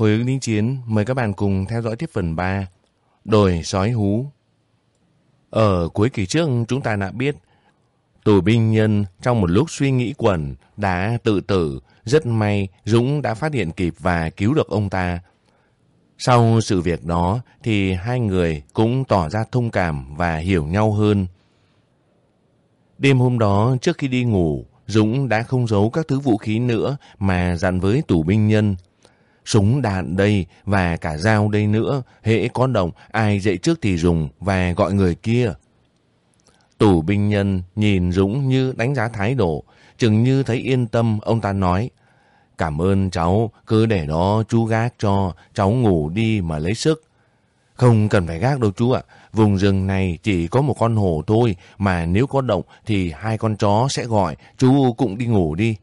Hồi ứng lính chiến, mời các bạn cùng theo dõi tiếp phần 3. Đồi sói hú Ở cuối kỳ trước chúng ta đã biết, tù binh nhân trong một lúc suy nghĩ quẩn đã tự tử. Rất may Dũng đã phát hiện kịp và cứu được ông ta. Sau sự việc đó thì hai người cũng tỏ ra thông cảm và hiểu nhau hơn. Đêm hôm đó trước khi đi ngủ, Dũng đã không giấu các thứ vũ khí nữa mà dặn với tù binh nhân. Súng đạn đây và cả dao đây nữa, hễ có động, ai dậy trước thì dùng và gọi người kia. Tù binh nhân nhìn Dũng như đánh giá thái độ, chừng như thấy yên tâm, ông ta nói, Cảm ơn cháu, cứ để đó chú gác cho, cháu ngủ đi mà lấy sức. Không cần phải gác đâu chú ạ, vùng rừng này chỉ có một con hổ thôi, mà nếu có động thì hai con chó sẽ gọi, chú cũng đi ngủ đi.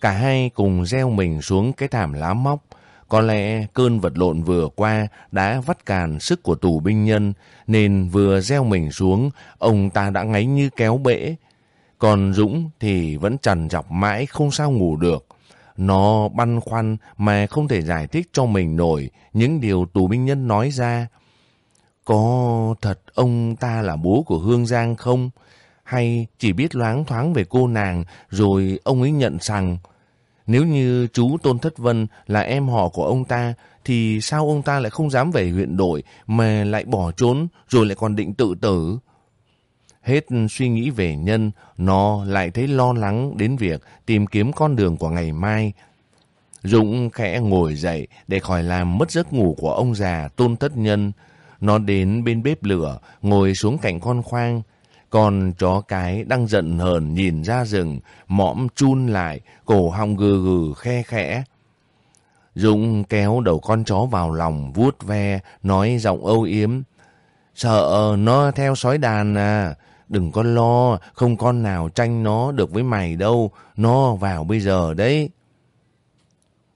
Cả hai cùng gieo mình xuống cái thảm lá móc. Có lẽ cơn vật lộn vừa qua đã vắt càn sức của tù binh nhân, nên vừa gieo mình xuống, ông ta đã ngáy như kéo bể. Còn Dũng thì vẫn trần dọc mãi không sao ngủ được. Nó băn khoăn mà không thể giải thích cho mình nổi những điều tù binh nhân nói ra. Có thật ông ta là bố của Hương Giang không? Hay chỉ biết loáng thoáng về cô nàng rồi ông ấy nhận rằng nếu như chú Tôn Thất Vân là em họ của ông ta thì sao ông ta lại không dám về huyện đội mà lại bỏ trốn rồi lại còn định tự tử? Hết suy nghĩ về nhân, nó lại thấy lo lắng đến việc tìm kiếm con đường của ngày mai. Dũng khẽ ngồi dậy để khỏi làm mất giấc ngủ của ông già tôn thất nhân. Nó đến bên bếp lửa, ngồi xuống cạnh con khoang. Con chó cái đang giận hờn nhìn ra rừng, mõm chun lại, cổ họng gừ gừ khe khẽ. Dũng kéo đầu con chó vào lòng, vuốt ve, nói giọng âu yếm. Sợ nó theo sói đàn à, Đừng có lo, không con nào tranh nó được với mày đâu, nó vào bây giờ đấy.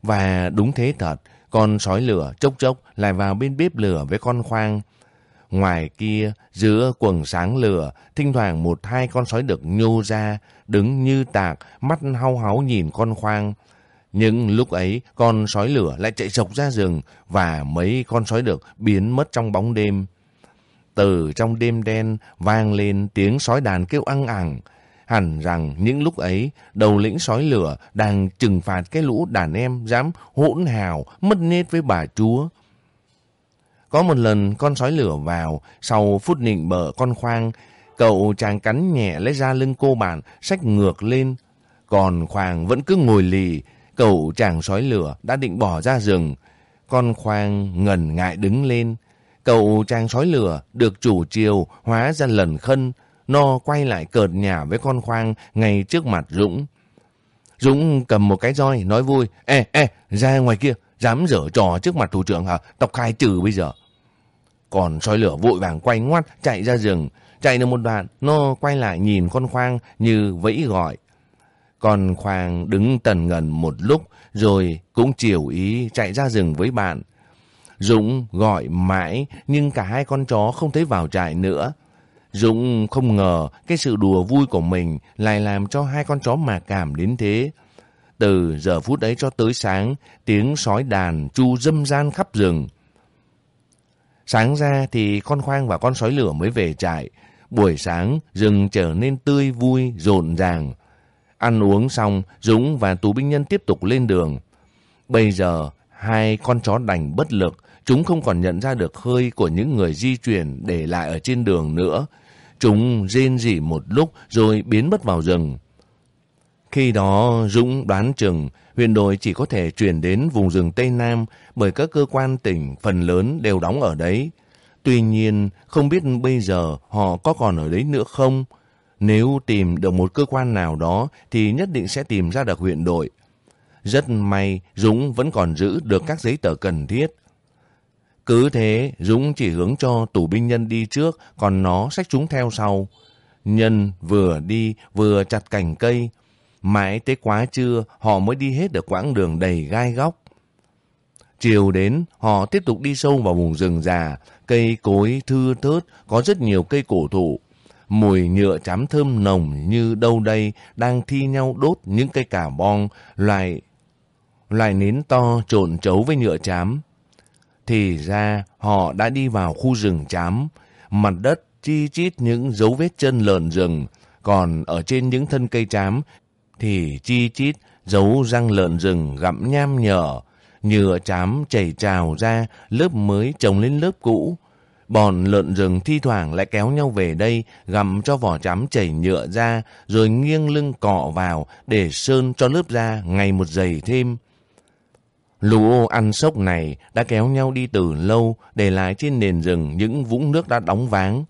Và đúng thế thật, con sói lửa chốc chốc lại vào bên bếp lửa với con khoang. Ngoài kia, giữa quần sáng lửa, thỉnh thoảng một hai con sói được nhô ra, đứng như tạc, mắt hau háu nhìn con khoang. Nhưng lúc ấy, con sói lửa lại chạy sộc ra rừng và mấy con sói được biến mất trong bóng đêm. Từ trong đêm đen vang lên tiếng sói đàn kêu ăn ẳng. Hẳn rằng những lúc ấy, đầu lĩnh sói lửa đang trừng phạt cái lũ đàn em dám hỗn hào, mất nết với bà chúa. Có một lần con sói lửa vào, sau phút nịnh bờ con khoang, cậu chàng cắn nhẹ lấy ra lưng cô bạn, sách ngược lên. Còn khoang vẫn cứ ngồi lì, cậu chàng sói lửa đã định bỏ ra rừng. Con khoang ngần ngại đứng lên, Cậu chàng sói lửa được chủ chiều hóa ra lần khân. Nó quay lại cợt nhà với con khoang ngay trước mặt Dũng. Dũng cầm một cái roi nói vui. Ê, ê, ra ngoài kia, dám dở trò trước mặt thủ trưởng hả? Tộc khai trừ bây giờ. Còn sói lửa vội vàng quay ngoắt chạy ra rừng. Chạy được một đoạn, nó quay lại nhìn con khoang như vẫy gọi. Con khoang đứng tần ngần một lúc rồi cũng chiều ý chạy ra rừng với bạn. Dũng gọi mãi nhưng cả hai con chó không thấy vào trại nữa. Dũng không ngờ cái sự đùa vui của mình lại làm cho hai con chó mà cảm đến thế. Từ giờ phút ấy cho tới sáng, tiếng sói đàn chu dâm gian khắp rừng. Sáng ra thì con khoang và con sói lửa mới về trại. Buổi sáng, rừng trở nên tươi vui, rộn ràng. Ăn uống xong, Dũng và tù binh nhân tiếp tục lên đường. Bây giờ, hai con chó đành bất lực, Chúng không còn nhận ra được hơi của những người di chuyển để lại ở trên đường nữa. Chúng rên rỉ một lúc rồi biến mất vào rừng. Khi đó Dũng đoán chừng huyện đội chỉ có thể chuyển đến vùng rừng Tây Nam bởi các cơ quan tỉnh phần lớn đều đóng ở đấy. Tuy nhiên không biết bây giờ họ có còn ở đấy nữa không? Nếu tìm được một cơ quan nào đó thì nhất định sẽ tìm ra được huyện đội. Rất may Dũng vẫn còn giữ được các giấy tờ cần thiết. Cứ thế, Dũng chỉ hướng cho tù binh nhân đi trước, còn nó xách chúng theo sau. Nhân vừa đi vừa chặt cành cây. Mãi tới quá trưa, họ mới đi hết được quãng đường đầy gai góc. Chiều đến, họ tiếp tục đi sâu vào vùng rừng già, cây cối thưa thớt, có rất nhiều cây cổ thụ. Mùi nhựa chám thơm nồng như đâu đây đang thi nhau đốt những cây cà bong, loài loài nến to trộn chấu với nhựa chám. Thì ra họ đã đi vào khu rừng chám, mặt đất chi chít những dấu vết chân lợn rừng, còn ở trên những thân cây chám thì chi chít dấu răng lợn rừng gặm nham nhở, nhựa chám chảy trào ra lớp mới trồng lên lớp cũ. Bọn lợn rừng thi thoảng lại kéo nhau về đây gặm cho vỏ chám chảy nhựa ra rồi nghiêng lưng cọ vào để sơn cho lớp da ngày một dày thêm. Lũ ô ăn sốc này đã kéo nhau đi từ lâu để lại trên nền rừng những vũng nước đã đóng váng.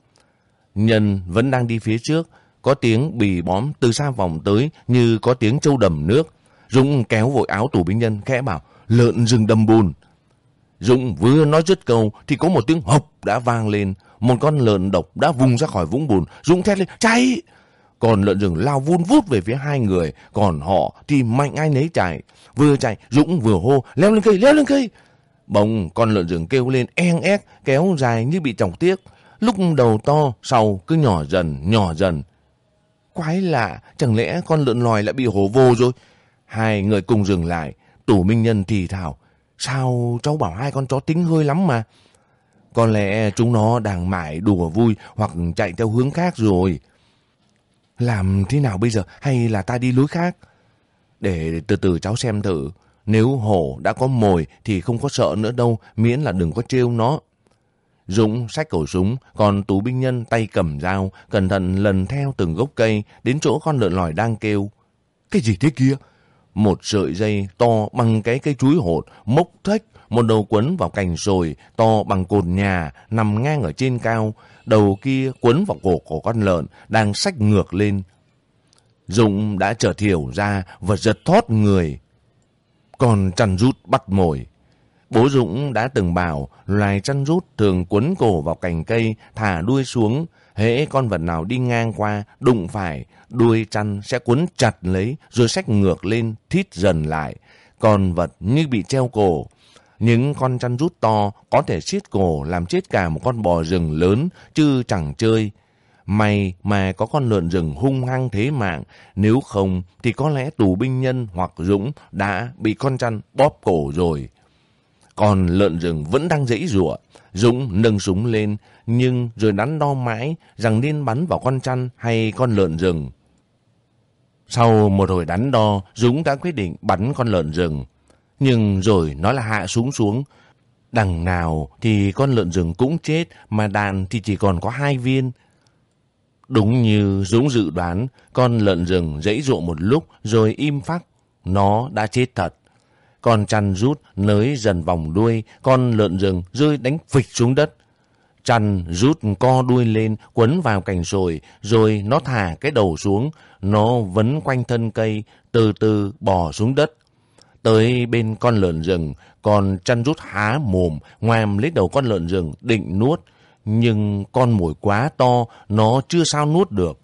Nhân vẫn đang đi phía trước, có tiếng bì bóm từ xa vòng tới như có tiếng trâu đầm nước. Dũng kéo vội áo tù binh nhân, khẽ bảo, lợn rừng đầm bùn. Dũng vừa nói dứt câu thì có một tiếng hộp đã vang lên. Một con lợn độc đã vùng ra khỏi vũng bùn. Dũng thét lên cháy! Còn lợn rừng lao vun vút về phía hai người. Còn họ thì mạnh ai nấy chạy. Vừa chạy, Dũng vừa hô, leo lên cây, leo lên cây. Bỗng con lợn rừng kêu lên en ép kéo dài như bị trọng tiếc. Lúc đầu to, sau cứ nhỏ dần nhỏ dần. Quái lạ chẳng lẽ con lợn lòi lại bị hổ vô rồi. Hai người cùng dừng lại. Tủ Minh Nhân thì thảo. Sao cháu bảo hai con chó tính hơi lắm mà. Có lẽ chúng nó đang mải đùa vui hoặc chạy theo hướng khác rồi. Làm thế nào bây giờ hay là ta đi lối khác? Để từ từ cháu xem thử. Nếu hổ đã có mồi thì không có sợ nữa đâu, miễn là đừng có trêu nó. Dũng sách cổ súng, còn Tú binh nhân tay cầm dao, cẩn thận lần theo từng gốc cây đến chỗ con lợn lòi đang kêu. Cái gì thế kia? Một sợi dây to bằng cái cây chuối hột, mốc thách, một đầu quấn vào cành sồi, to bằng cột nhà, nằm ngang ở trên cao. Đầu kia quấn vào cổ của con lợn, đang sách ngược lên. Dũng đã chợt hiểu ra và giật thoát người. Còn chăn rút bắt mồi. Bố Dũng đã từng bảo loài chăn rút thường quấn cổ vào cành cây, thả đuôi xuống. Hễ con vật nào đi ngang qua, đụng phải, đuôi chăn sẽ quấn chặt lấy rồi xách ngược lên, thít dần lại. Con vật như bị treo cổ. Những con chăn rút to có thể xiết cổ làm chết cả một con bò rừng lớn chứ chẳng chơi. May mà có con lợn rừng hung hăng thế mạng, nếu không thì có lẽ tù binh nhân hoặc Dũng đã bị con chăn bóp cổ rồi. Còn lợn rừng vẫn đang dãy rủa Dũng nâng súng lên, nhưng rồi đắn đo mãi rằng nên bắn vào con chăn hay con lợn rừng. Sau một hồi đắn đo, Dũng đã quyết định bắn con lợn rừng. Nhưng rồi nó là hạ súng xuống. Đằng nào thì con lợn rừng cũng chết, mà đạn thì chỉ còn có hai viên. Đúng như Dũng dự đoán, con lợn rừng dãy rộ một lúc rồi im phắc. Nó đã chết thật. Con chăn rút nới dần vòng đuôi, con lợn rừng rơi đánh phịch xuống đất. Chăn rút co đuôi lên, quấn vào cành sồi, rồi nó thả cái đầu xuống, nó vấn quanh thân cây, từ từ bò xuống đất. Tới bên con lợn rừng, con chăn rút há mồm, ngoàm lấy đầu con lợn rừng, định nuốt. Nhưng con mồi quá to, nó chưa sao nuốt được.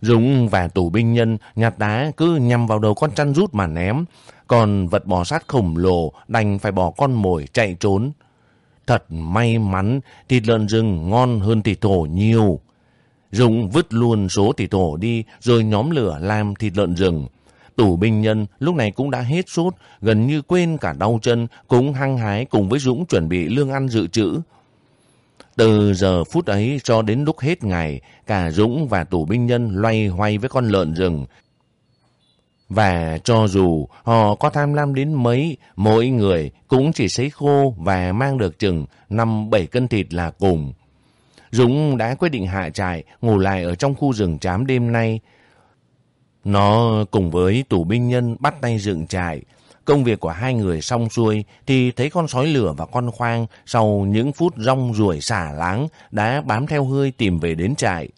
Dũng và tù binh nhân nhặt đá cứ nhằm vào đầu con chăn rút mà ném. Còn vật bò sát khổng lồ đành phải bỏ con mồi chạy trốn. Thật may mắn, thịt lợn rừng ngon hơn thịt thổ nhiều. Dũng vứt luôn số thịt thổ đi rồi nhóm lửa làm thịt lợn rừng. Tủ binh nhân lúc này cũng đã hết sốt, gần như quên cả đau chân, cũng hăng hái cùng với Dũng chuẩn bị lương ăn dự trữ. Từ giờ phút ấy cho đến lúc hết ngày, cả Dũng và tù binh nhân loay hoay với con lợn rừng. Và cho dù họ có tham lam đến mấy, mỗi người cũng chỉ sấy khô và mang được chừng 5-7 cân thịt là cùng. Dũng đã quyết định hạ trại, ngủ lại ở trong khu rừng chám đêm nay. Nó cùng với tù binh nhân bắt tay dựng trại, Công việc của hai người xong xuôi thì thấy con sói lửa và con khoang sau những phút rong ruổi xả láng đã bám theo hơi tìm về đến trại.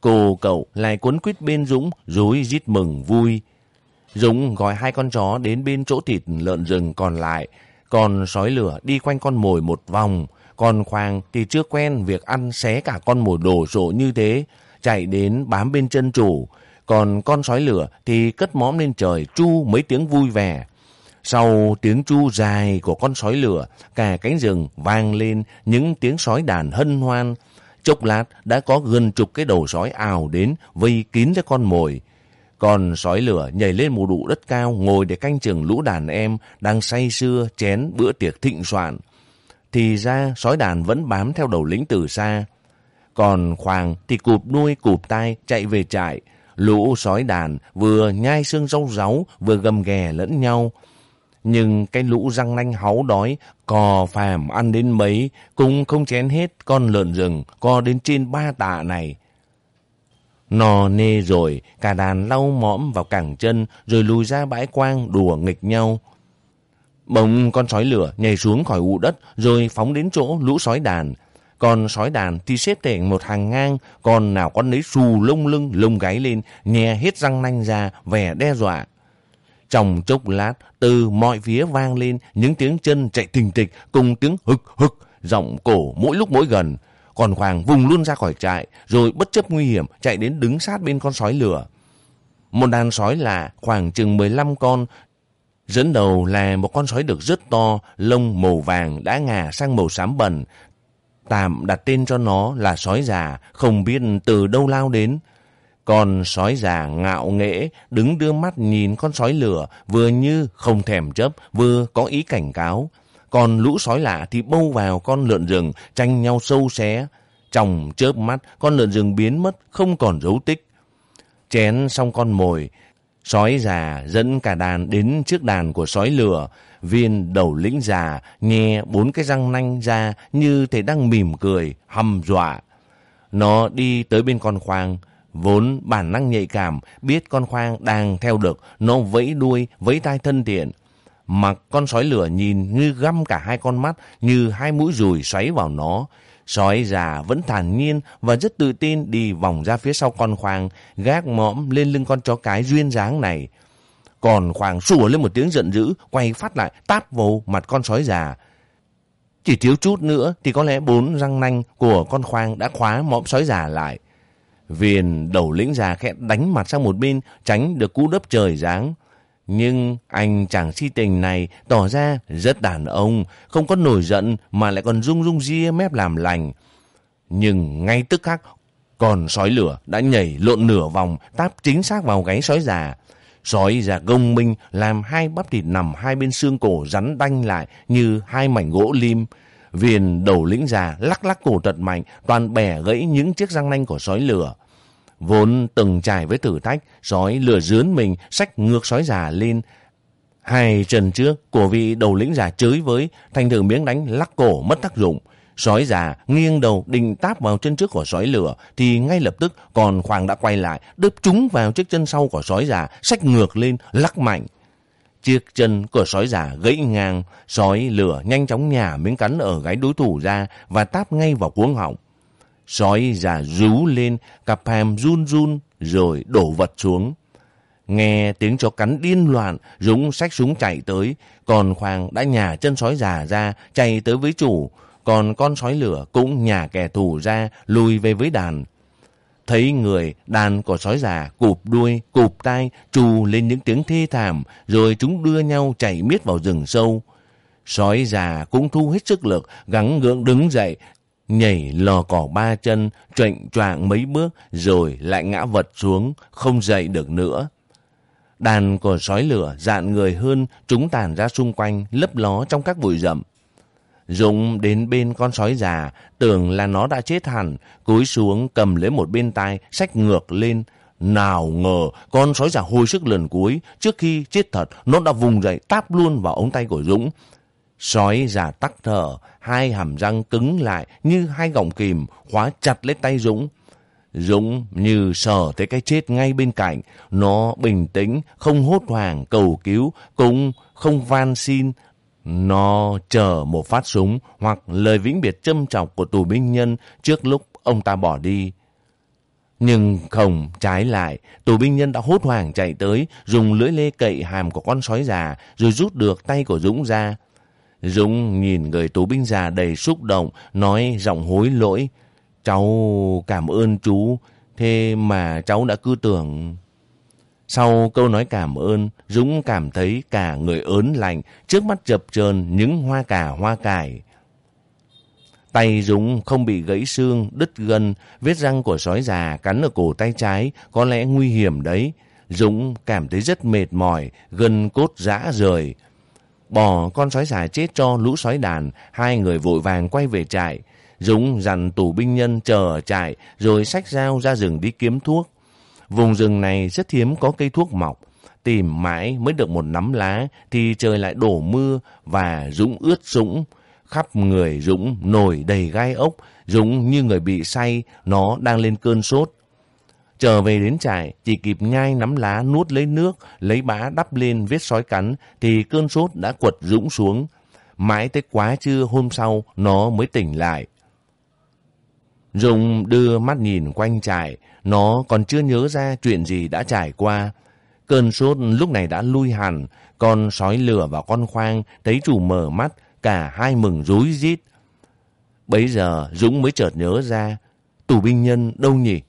Cô cậu lại cuốn quýt bên Dũng rối rít mừng vui. Dũng gọi hai con chó đến bên chỗ thịt lợn rừng còn lại. Còn sói lửa đi quanh con mồi một vòng. Còn khoang thì chưa quen việc ăn xé cả con mồi đổ sổ như thế. Chạy đến bám bên chân chủ. Còn con sói lửa thì cất móm lên trời chu mấy tiếng vui vẻ. Sau tiếng chu dài của con sói lửa, cả cánh rừng vang lên những tiếng sói đàn hân hoan. Chốc lát đã có gần chục cái đầu sói ào đến vây kín ra con mồi. Còn sói lửa nhảy lên một đụ đất cao ngồi để canh chừng lũ đàn em đang say sưa chén bữa tiệc thịnh soạn. Thì ra sói đàn vẫn bám theo đầu lính từ xa. Còn khoàng thì cụp đuôi cụp tai chạy về trại. Lũ sói đàn vừa nhai xương rau ráu vừa gầm ghè lẫn nhau. Nhưng cái lũ răng nanh háu đói, cò phàm ăn đến mấy, cũng không chén hết con lợn rừng co đến trên ba tạ này. Nò nê rồi, cả đàn lau mõm vào cẳng chân rồi lùi ra bãi quang đùa nghịch nhau. Bỗng con sói lửa nhảy xuống khỏi ụ đất rồi phóng đến chỗ lũ sói đàn. Còn sói đàn thì xếp thành một hàng ngang, còn nào con lấy xù lông lưng, lông gáy lên, nhè hết răng nanh ra, vẻ đe dọa. Trong chốc lát, từ mọi phía vang lên những tiếng chân chạy thình thịch cùng tiếng hực hực, giọng cổ mỗi lúc mỗi gần. Còn Hoàng vùng luôn ra khỏi trại, rồi bất chấp nguy hiểm chạy đến đứng sát bên con sói lửa. Một đàn sói là khoảng chừng 15 con, dẫn đầu là một con sói được rất to, lông màu vàng đã ngả sang màu xám bẩn. Tạm đặt tên cho nó là sói già, không biết từ đâu lao đến. Con sói già ngạo nghễ đứng đưa mắt nhìn con sói lửa vừa như không thèm chấp vừa có ý cảnh cáo. Còn lũ sói lạ thì bâu vào con lợn rừng tranh nhau sâu xé. Trong chớp mắt con lợn rừng biến mất không còn dấu tích. Chén xong con mồi, sói già dẫn cả đàn đến trước đàn của sói lửa. Viên đầu lĩnh già nghe bốn cái răng nanh ra như thể đang mỉm cười, hầm dọa. Nó đi tới bên con khoang, Vốn bản năng nhạy cảm, biết con khoang đang theo được, nó vẫy đuôi, vẫy tai thân thiện. Mặc con sói lửa nhìn như găm cả hai con mắt, như hai mũi rùi xoáy vào nó. Sói già vẫn thản nhiên và rất tự tin đi vòng ra phía sau con khoang, gác mõm lên lưng con chó cái duyên dáng này. Còn khoang sủa lên một tiếng giận dữ, quay phát lại, táp vào mặt con sói già. Chỉ thiếu chút nữa thì có lẽ bốn răng nanh của con khoang đã khóa mõm sói già lại. Viên đầu lĩnh già khẽ đánh mặt sang một bên, tránh được cú đớp trời giáng. Nhưng anh chàng si tình này tỏ ra rất đàn ông, không có nổi giận mà lại còn rung rung ria mép làm lành. Nhưng ngay tức khắc, còn sói lửa đã nhảy lộn nửa vòng táp chính xác vào gáy sói già. Sói già gông minh làm hai bắp thịt nằm hai bên xương cổ rắn đanh lại như hai mảnh gỗ lim. viền đầu lĩnh già lắc lắc cổ thật mạnh, toàn bẻ gãy những chiếc răng nanh của sói lửa. Vốn từng trải với thử thách, sói lừa dướn mình, sách ngược sói già lên. Hai chân trước của vị đầu lĩnh già chới với, thành thử miếng đánh lắc cổ mất tác dụng. Sói già nghiêng đầu định táp vào chân trước của sói lửa thì ngay lập tức còn khoang đã quay lại đớp trúng vào chiếc chân sau của sói già sách ngược lên lắc mạnh. Chiếc chân của sói già gãy ngang, sói lửa nhanh chóng nhả miếng cắn ở gáy đối thủ ra và táp ngay vào cuống họng. Sói già rú lên, cặp hàm run run rồi đổ vật xuống. Nghe tiếng chó cắn điên loạn, Dũng xách súng chạy tới, còn Khoang đã nhả chân sói già ra, chạy tới với chủ, còn con sói lửa cũng nhả kẻ thù ra, lùi về với đàn. Thấy người, đàn của sói già cụp đuôi, cụp tai, trù lên những tiếng thê thảm, rồi chúng đưa nhau chạy miết vào rừng sâu. Sói già cũng thu hết sức lực, gắng gượng đứng dậy, nhảy lò cỏ ba chân, trệnh choạng mấy bước, rồi lại ngã vật xuống, không dậy được nữa. Đàn của sói lửa dạn người hơn, chúng tàn ra xung quanh, lấp ló trong các bụi rậm. Dũng đến bên con sói già, tưởng là nó đã chết hẳn, cúi xuống cầm lấy một bên tay, sách ngược lên. Nào ngờ, con sói già hồi sức lần cuối, trước khi chết thật, nó đã vùng dậy táp luôn vào ống tay của Dũng. Sói già tắc thở, hai hàm răng cứng lại như hai gọng kìm, khóa chặt lấy tay Dũng. Dũng như sờ thấy cái chết ngay bên cạnh, nó bình tĩnh, không hốt hoảng cầu cứu, cũng không van xin. Nó chờ một phát súng hoặc lời vĩnh biệt châm chọc của tù binh nhân trước lúc ông ta bỏ đi. Nhưng không, trái lại, tù binh nhân đã hốt hoảng chạy tới, dùng lưỡi lê cậy hàm của con sói già, rồi rút được tay của Dũng ra. Dũng nhìn người tù binh già đầy xúc động, nói giọng hối lỗi. Cháu cảm ơn chú, thế mà cháu đã cứ tưởng... Sau câu nói cảm ơn, Dũng cảm thấy cả người ớn lạnh, trước mắt chập chờn những hoa cà hoa cải. Tay Dũng không bị gãy xương, đứt gân, vết răng của sói già cắn ở cổ tay trái, có lẽ nguy hiểm đấy. Dũng cảm thấy rất mệt mỏi, gân cốt rã rời. Bỏ con sói già chết cho lũ sói đàn, hai người vội vàng quay về trại. Dũng dặn tù binh nhân chờ ở trại, rồi xách dao ra rừng đi kiếm thuốc. Vùng rừng này rất hiếm có cây thuốc mọc. Tìm mãi mới được một nắm lá thì trời lại đổ mưa và Dũng ướt Dũng. Khắp người Dũng nổi đầy gai ốc, Dũng như người bị say, nó đang lên cơn sốt. Trở về đến trại, chỉ kịp nhai nắm lá nuốt lấy nước, lấy bã đắp lên vết sói cắn, thì cơn sốt đã quật Dũng xuống. Mãi tới quá trưa hôm sau, nó mới tỉnh lại. dùng đưa mắt nhìn quanh trại, nó còn chưa nhớ ra chuyện gì đã trải qua. Cơn sốt lúc này đã lui hẳn, con sói lửa và con khoang thấy chủ mở mắt, cả hai mừng rối rít. Bấy giờ Dũng mới chợt nhớ ra, tù binh nhân đâu nhỉ?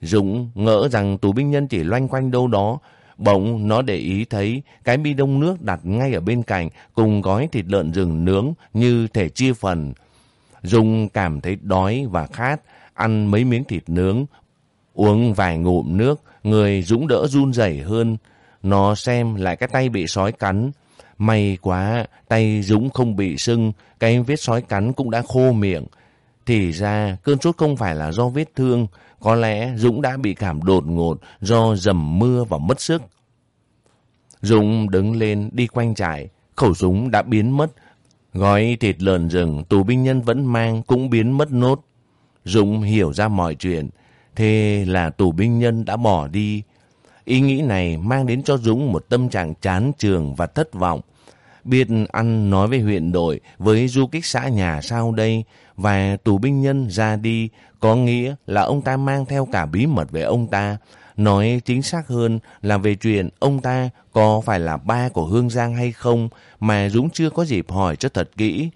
Dũng ngỡ rằng tù binh nhân chỉ loanh quanh đâu đó, bỗng nó để ý thấy cái bi đông nước đặt ngay ở bên cạnh cùng gói thịt lợn rừng nướng như thể chia phần. Dung cảm thấy đói và khát, ăn mấy miếng thịt nướng, uống vài ngụm nước, người Dũng đỡ run rẩy hơn. Nó xem lại cái tay bị sói cắn. May quá, tay Dũng không bị sưng, cái vết sói cắn cũng đã khô miệng. Thì ra, cơn sốt không phải là do vết thương, có lẽ Dũng đã bị cảm đột ngột do dầm mưa và mất sức. Dũng đứng lên đi quanh trại, khẩu súng đã biến mất. Gói thịt lợn rừng tù binh nhân vẫn mang cũng biến mất nốt. Dũng hiểu ra mọi chuyện, thế là tù binh nhân đã bỏ đi. Ý nghĩ này mang đến cho Dũng một tâm trạng chán trường và thất vọng. Biết ăn nói với huyện đội, với du kích xã nhà sau đây, và tù binh nhân ra đi, có nghĩa là ông ta mang theo cả bí mật về ông ta. Nói chính xác hơn là về chuyện ông ta có phải là ba của Hương Giang hay không mà Dũng chưa có dịp hỏi cho thật kỹ.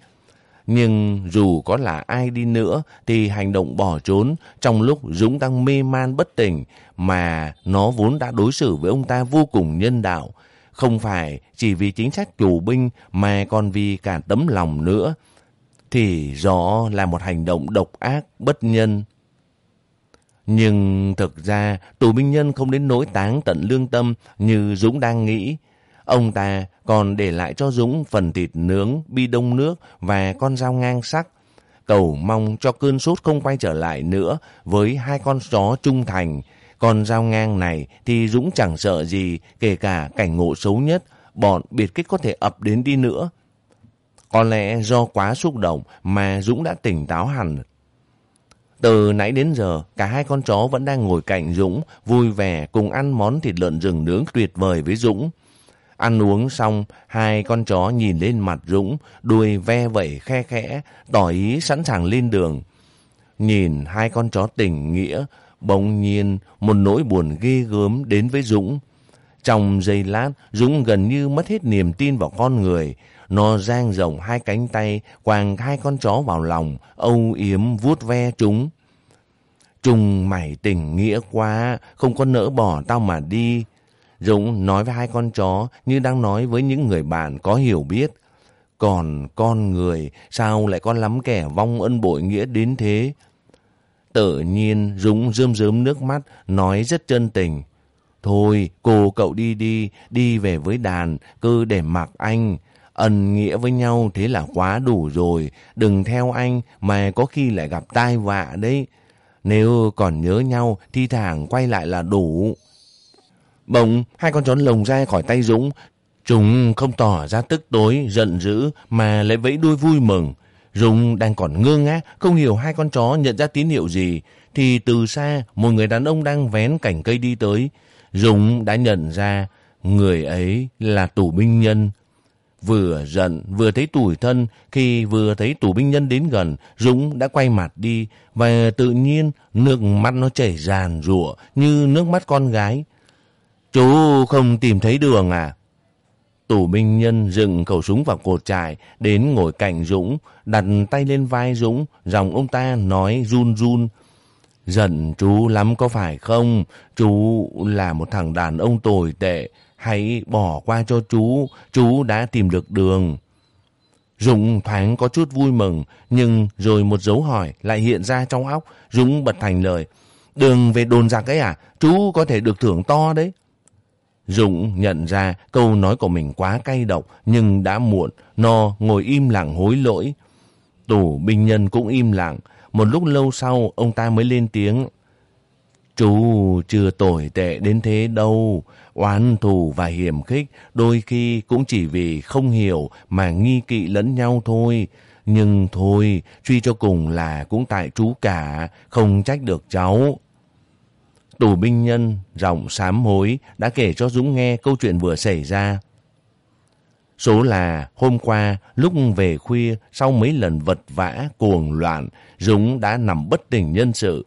Nhưng dù có là ai đi nữa thì hành động bỏ trốn trong lúc Dũng đang mê man bất tỉnh mà nó vốn đã đối xử với ông ta vô cùng nhân đạo. Không phải chỉ vì chính sách chủ binh mà còn vì cả tấm lòng nữa. Thì rõ là một hành động độc ác, bất nhân. Nhưng thực ra tù binh nhân không đến nỗi táng tận lương tâm như Dũng đang nghĩ. Ông ta còn để lại cho Dũng phần thịt nướng, bi đông nước và con dao ngang sắc. Cầu mong cho cơn sốt không quay trở lại nữa với hai con chó trung thành còn dao ngang này thì Dũng chẳng sợ gì kể cả cảnh ngộ xấu nhất, bọn biệt kích có thể ập đến đi nữa. Có lẽ do quá xúc động mà Dũng đã tỉnh táo hẳn. Từ nãy đến giờ, cả hai con chó vẫn đang ngồi cạnh Dũng, vui vẻ cùng ăn món thịt lợn rừng nướng tuyệt vời với Dũng. Ăn uống xong, hai con chó nhìn lên mặt Dũng, đuôi ve vẩy khe khẽ, tỏ ý sẵn sàng lên đường. Nhìn hai con chó tình nghĩa, bỗng nhiên một nỗi buồn ghê gớm đến với Dũng. Trong giây lát, Dũng gần như mất hết niềm tin vào con người. Nó giang rộng hai cánh tay, quàng hai con chó vào lòng, âu yếm vuốt ve chúng. Trùng mày tình nghĩa quá, không có nỡ bỏ tao mà đi. Dũng nói với hai con chó như đang nói với những người bạn có hiểu biết. Còn con người sao lại có lắm kẻ vong ân bội nghĩa đến thế? Tự nhiên Dũng rơm rớm nước mắt nói rất chân tình. Thôi cô cậu đi đi, đi về với đàn, cứ để mặc anh. Ân nghĩa với nhau thế là quá đủ rồi, đừng theo anh mà có khi lại gặp tai vạ đấy. Nếu còn nhớ nhau thì thẳng quay lại là đủ. Bỗng hai con chó lồng ra khỏi tay Dũng. Chúng không tỏ ra tức tối, giận dữ mà lại vẫy đuôi vui mừng. Dung đang còn ngơ ngác, không hiểu hai con chó nhận ra tín hiệu gì. Thì từ xa, một người đàn ông đang vén cảnh cây đi tới. Dung đã nhận ra người ấy là tù binh nhân. Vừa giận, vừa thấy tủi thân, khi vừa thấy tù binh nhân đến gần, Dũng đã quay mặt đi, và tự nhiên nước mắt nó chảy ràn rụa như nước mắt con gái. Chú không tìm thấy đường à? Tù binh nhân dựng khẩu súng vào cột trại, đến ngồi cạnh Dũng, đặt tay lên vai Dũng, dòng ông ta nói run run. Giận chú lắm có phải không? Chú là một thằng đàn ông tồi tệ. Hãy bỏ qua cho chú, chú đã tìm được đường. Dũng thoáng có chút vui mừng, nhưng rồi một dấu hỏi lại hiện ra trong óc. Dũng bật thành lời. Đường về đồn giặc ấy à? Chú có thể được thưởng to đấy. Dũng nhận ra câu nói của mình quá cay độc nhưng đã muộn, no ngồi im lặng hối lỗi. Tù binh nhân cũng im lặng, một lúc lâu sau ông ta mới lên tiếng. Chú chưa tồi tệ đến thế đâu, oán thù và hiểm khích đôi khi cũng chỉ vì không hiểu mà nghi kỵ lẫn nhau thôi. Nhưng thôi, truy cho cùng là cũng tại chú cả, không trách được cháu. Tù binh nhân, giọng sám hối, đã kể cho Dũng nghe câu chuyện vừa xảy ra. Số là hôm qua, lúc về khuya, sau mấy lần vật vã, cuồng loạn, Dũng đã nằm bất tỉnh nhân sự.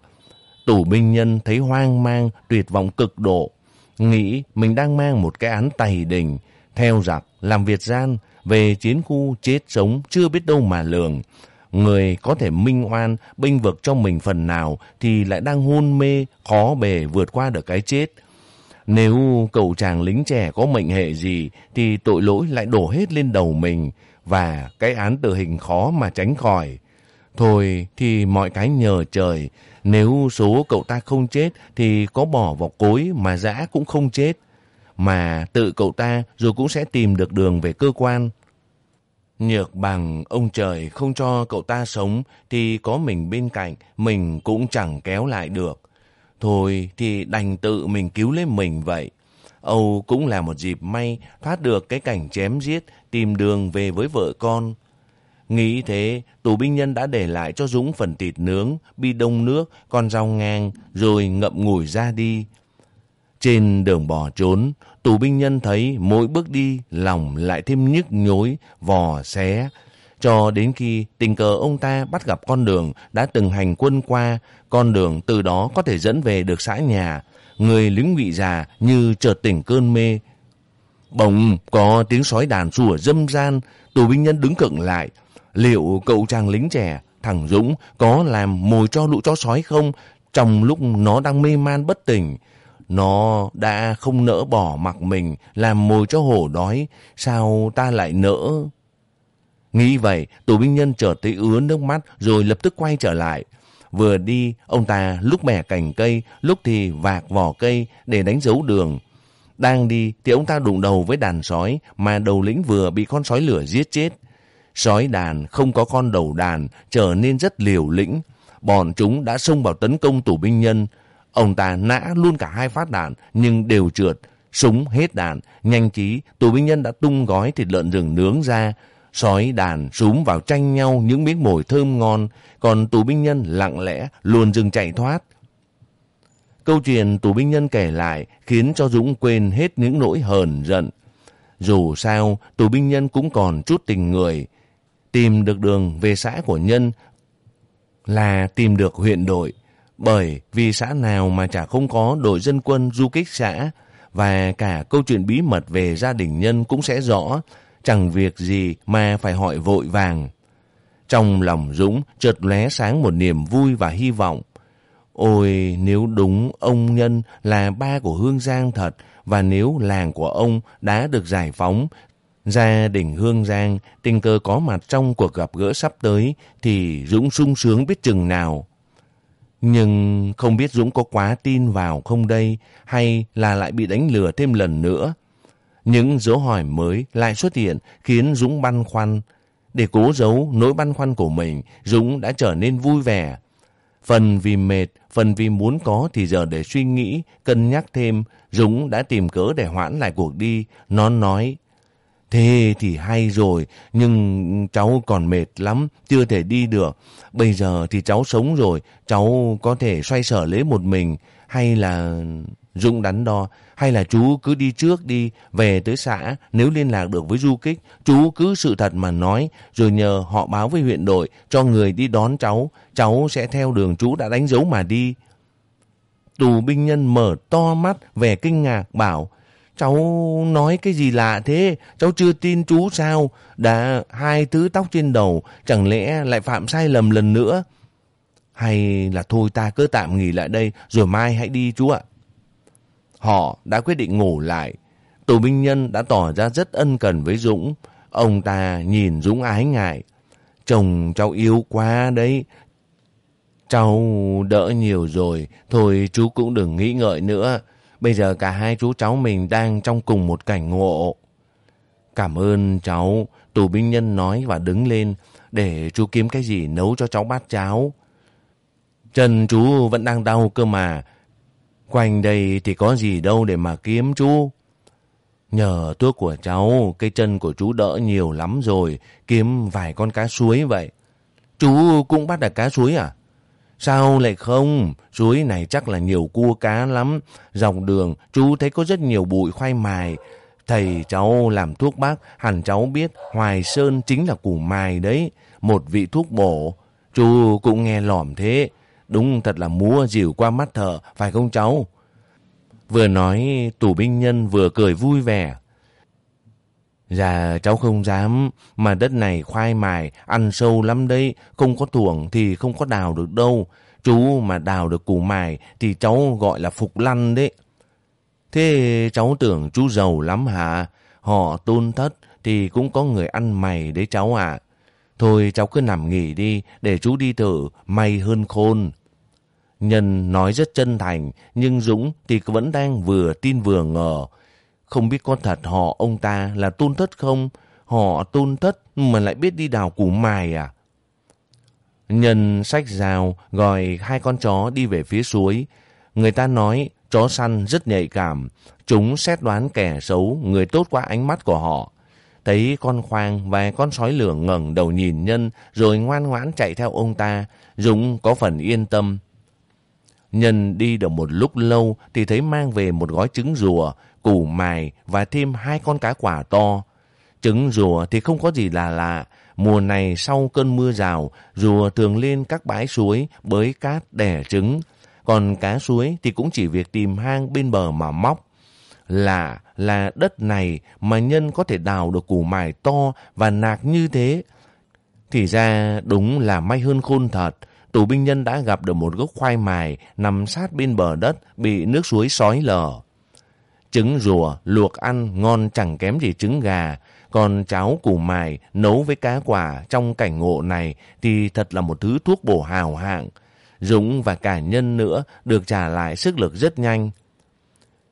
Tù binh nhân thấy hoang mang, tuyệt vọng cực độ. Nghĩ mình đang mang một cái án tày đình, theo giặc, làm việc gian, về chiến khu chết sống chưa biết đâu mà lường. Người có thể minh oan, binh vực cho mình phần nào thì lại đang hôn mê, khó bề vượt qua được cái chết. Nếu cậu chàng lính trẻ có mệnh hệ gì thì tội lỗi lại đổ hết lên đầu mình và cái án tử hình khó mà tránh khỏi. Thôi thì mọi cái nhờ trời, nếu số cậu ta không chết thì có bỏ vào cối mà dã cũng không chết. Mà tự cậu ta rồi cũng sẽ tìm được đường về cơ quan. Nhược bằng ông trời không cho cậu ta sống thì có mình bên cạnh mình cũng chẳng kéo lại được. Thôi thì đành tự mình cứu lấy mình vậy. Âu cũng là một dịp may thoát được cái cảnh chém giết, tìm đường về với vợ con. Nghĩ thế, tù binh nhân đã để lại cho Dũng phần thịt nướng, bi đông nước, con rau ngang, rồi ngậm ngùi ra đi. Trên đường bỏ trốn, tù binh nhân thấy mỗi bước đi lòng lại thêm nhức nhối, vò xé. Cho đến khi tình cờ ông ta bắt gặp con đường đã từng hành quân qua, con đường từ đó có thể dẫn về được xã nhà. Người lính ngụy già như chợt tỉnh cơn mê. Bỗng có tiếng sói đàn sủa dâm gian, tù binh nhân đứng cận lại. Liệu cậu chàng lính trẻ, thằng Dũng, có làm mồi cho lũ chó sói không trong lúc nó đang mê man bất tỉnh? Nó đã không nỡ bỏ mặc mình làm mồi cho hổ đói, sao ta lại nỡ? Nghĩ vậy, tù binh nhân chợt thấy ứa nước mắt rồi lập tức quay trở lại. Vừa đi, ông ta lúc bẻ cành cây, lúc thì vạc vỏ cây để đánh dấu đường. Đang đi thì ông ta đụng đầu với đàn sói mà đầu lĩnh vừa bị con sói lửa giết chết. Sói đàn không có con đầu đàn trở nên rất liều lĩnh. Bọn chúng đã xông vào tấn công tù binh nhân. Ông ta nã luôn cả hai phát đạn nhưng đều trượt. Súng hết đạn, nhanh trí, tù binh nhân đã tung gói thịt lợn rừng nướng ra. Sói đàn súng vào tranh nhau những miếng mồi thơm ngon, còn tù binh nhân lặng lẽ luôn rừng chạy thoát. Câu chuyện tù binh nhân kể lại khiến cho Dũng quên hết những nỗi hờn giận. Dù sao, tù binh nhân cũng còn chút tình người. Tìm được đường về xã của nhân là tìm được huyện đội. Bởi vì xã nào mà chả không có đội dân quân du kích xã và cả câu chuyện bí mật về gia đình nhân cũng sẽ rõ, chẳng việc gì mà phải hỏi vội vàng. Trong lòng Dũng chợt lóe sáng một niềm vui và hy vọng. Ôi, nếu đúng ông Nhân là ba của Hương Giang thật, và nếu làng của ông đã được giải phóng, gia đình Hương Giang tình cờ có mặt trong cuộc gặp gỡ sắp tới, thì Dũng sung sướng biết chừng nào. Nhưng không biết Dũng có quá tin vào không đây, hay là lại bị đánh lừa thêm lần nữa. Những dấu hỏi mới lại xuất hiện khiến Dũng băn khoăn. Để cố giấu nỗi băn khoăn của mình, Dũng đã trở nên vui vẻ. Phần vì mệt, phần vì muốn có thì giờ để suy nghĩ, cân nhắc thêm, Dũng đã tìm cớ để hoãn lại cuộc đi. Nó nói, thế thì hay rồi, nhưng cháu còn mệt lắm, chưa thể đi được. Bây giờ thì cháu sống rồi, cháu có thể xoay sở lấy một mình, hay là... Dũng đắn đo, hay là chú cứ đi trước đi, về tới xã, nếu liên lạc được với du kích, chú cứ sự thật mà nói, rồi nhờ họ báo với huyện đội, cho người đi đón cháu, cháu sẽ theo đường chú đã đánh dấu mà đi. Tù binh nhân mở to mắt, vẻ kinh ngạc, bảo, cháu nói cái gì lạ thế, cháu chưa tin chú sao, đã hai thứ tóc trên đầu, chẳng lẽ lại phạm sai lầm lần nữa? Hay là thôi ta cứ tạm nghỉ lại đây, rồi mai hãy đi chú ạ. Họ đã quyết định ngủ lại. Tù binh nhân đã tỏ ra rất ân cần với Dũng. Ông ta nhìn Dũng ái ngại. Chồng cháu yêu quá đấy. Cháu đỡ nhiều rồi. Thôi chú cũng đừng nghĩ ngợi nữa. Bây giờ cả hai chú cháu mình đang trong cùng một cảnh ngộ. Cảm ơn cháu, tù binh nhân nói và đứng lên để chú kiếm cái gì nấu cho cháu bát cháo. Chân chú vẫn đang đau cơ mà. Quanh đây thì có gì đâu để mà kiếm chú. Nhờ thuốc của cháu, cái chân của chú đỡ nhiều lắm rồi, kiếm vài con cá suối vậy. Chú cũng bắt được cá suối à? Sao lại không? Suối này chắc là nhiều cua cá lắm. Dọc đường, chú thấy có rất nhiều bụi khoai mài. Thầy cháu làm thuốc bác, hẳn cháu biết Hoài Sơn chính là củ mài đấy. Một vị thuốc bổ. Chú cũng nghe lỏm thế. Đúng thật là múa dìu qua mắt thợ, phải không cháu? Vừa nói, tù binh nhân vừa cười vui vẻ. Dạ cháu không dám, mà đất này khoai mài, ăn sâu lắm đấy, không có thuồng thì không có đào được đâu. Chú mà đào được củ mài thì cháu gọi là phục lăn đấy. Thế cháu tưởng chú giàu lắm hả? Họ tôn thất thì cũng có người ăn mày đấy cháu ạ. Thôi cháu cứ nằm nghỉ đi, để chú đi thử, may hơn khôn. Nhân nói rất chân thành, nhưng Dũng thì vẫn đang vừa tin vừa ngờ. Không biết có thật họ ông ta là tôn thất không? Họ tôn thất mà lại biết đi đào củ mài à? Nhân sách rào gọi hai con chó đi về phía suối. Người ta nói chó săn rất nhạy cảm. Chúng xét đoán kẻ xấu, người tốt qua ánh mắt của họ. Thấy con khoang và con sói lửa ngẩng đầu nhìn nhân rồi ngoan ngoãn chạy theo ông ta. Dũng có phần yên tâm. Nhân đi được một lúc lâu thì thấy mang về một gói trứng rùa, củ mài và thêm hai con cá quả to. Trứng rùa thì không có gì là lạ. Mùa này sau cơn mưa rào, rùa thường lên các bãi suối bới cát đẻ trứng. Còn cá suối thì cũng chỉ việc tìm hang bên bờ mà móc. Lạ là đất này mà nhân có thể đào được củ mài to và nạc như thế. Thì ra đúng là may hơn khôn thật. Tù binh nhân đã gặp được một gốc khoai mài nằm sát bên bờ đất bị nước suối sói lở. Trứng rùa luộc ăn ngon chẳng kém gì trứng gà, còn cháo củ mài nấu với cá quả trong cảnh ngộ này thì thật là một thứ thuốc bổ hào hạng. Dũng và cả nhân nữa được trả lại sức lực rất nhanh.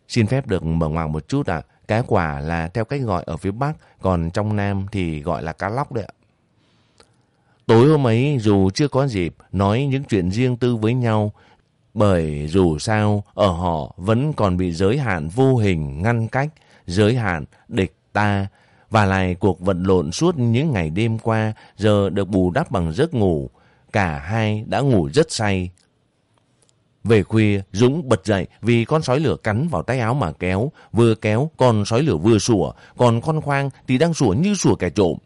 Xin phép được mở ngoặc một chút ạ. Cá quả là theo cách gọi ở phía Bắc, còn trong Nam thì gọi là cá lóc đấy ạ. Tối hôm ấy dù chưa có dịp nói những chuyện riêng tư với nhau, bởi dù sao ở họ vẫn còn bị giới hạn vô hình ngăn cách, giới hạn địch ta, và lại cuộc vận lộn suốt những ngày đêm qua giờ được bù đắp bằng giấc ngủ. Cả hai đã ngủ rất say. Về khuya, Dũng bật dậy vì con sói lửa cắn vào tay áo mà kéo. Vừa kéo, con sói lửa vừa sủa, còn con khoang thì đang sủa như sủa kẻ trộm.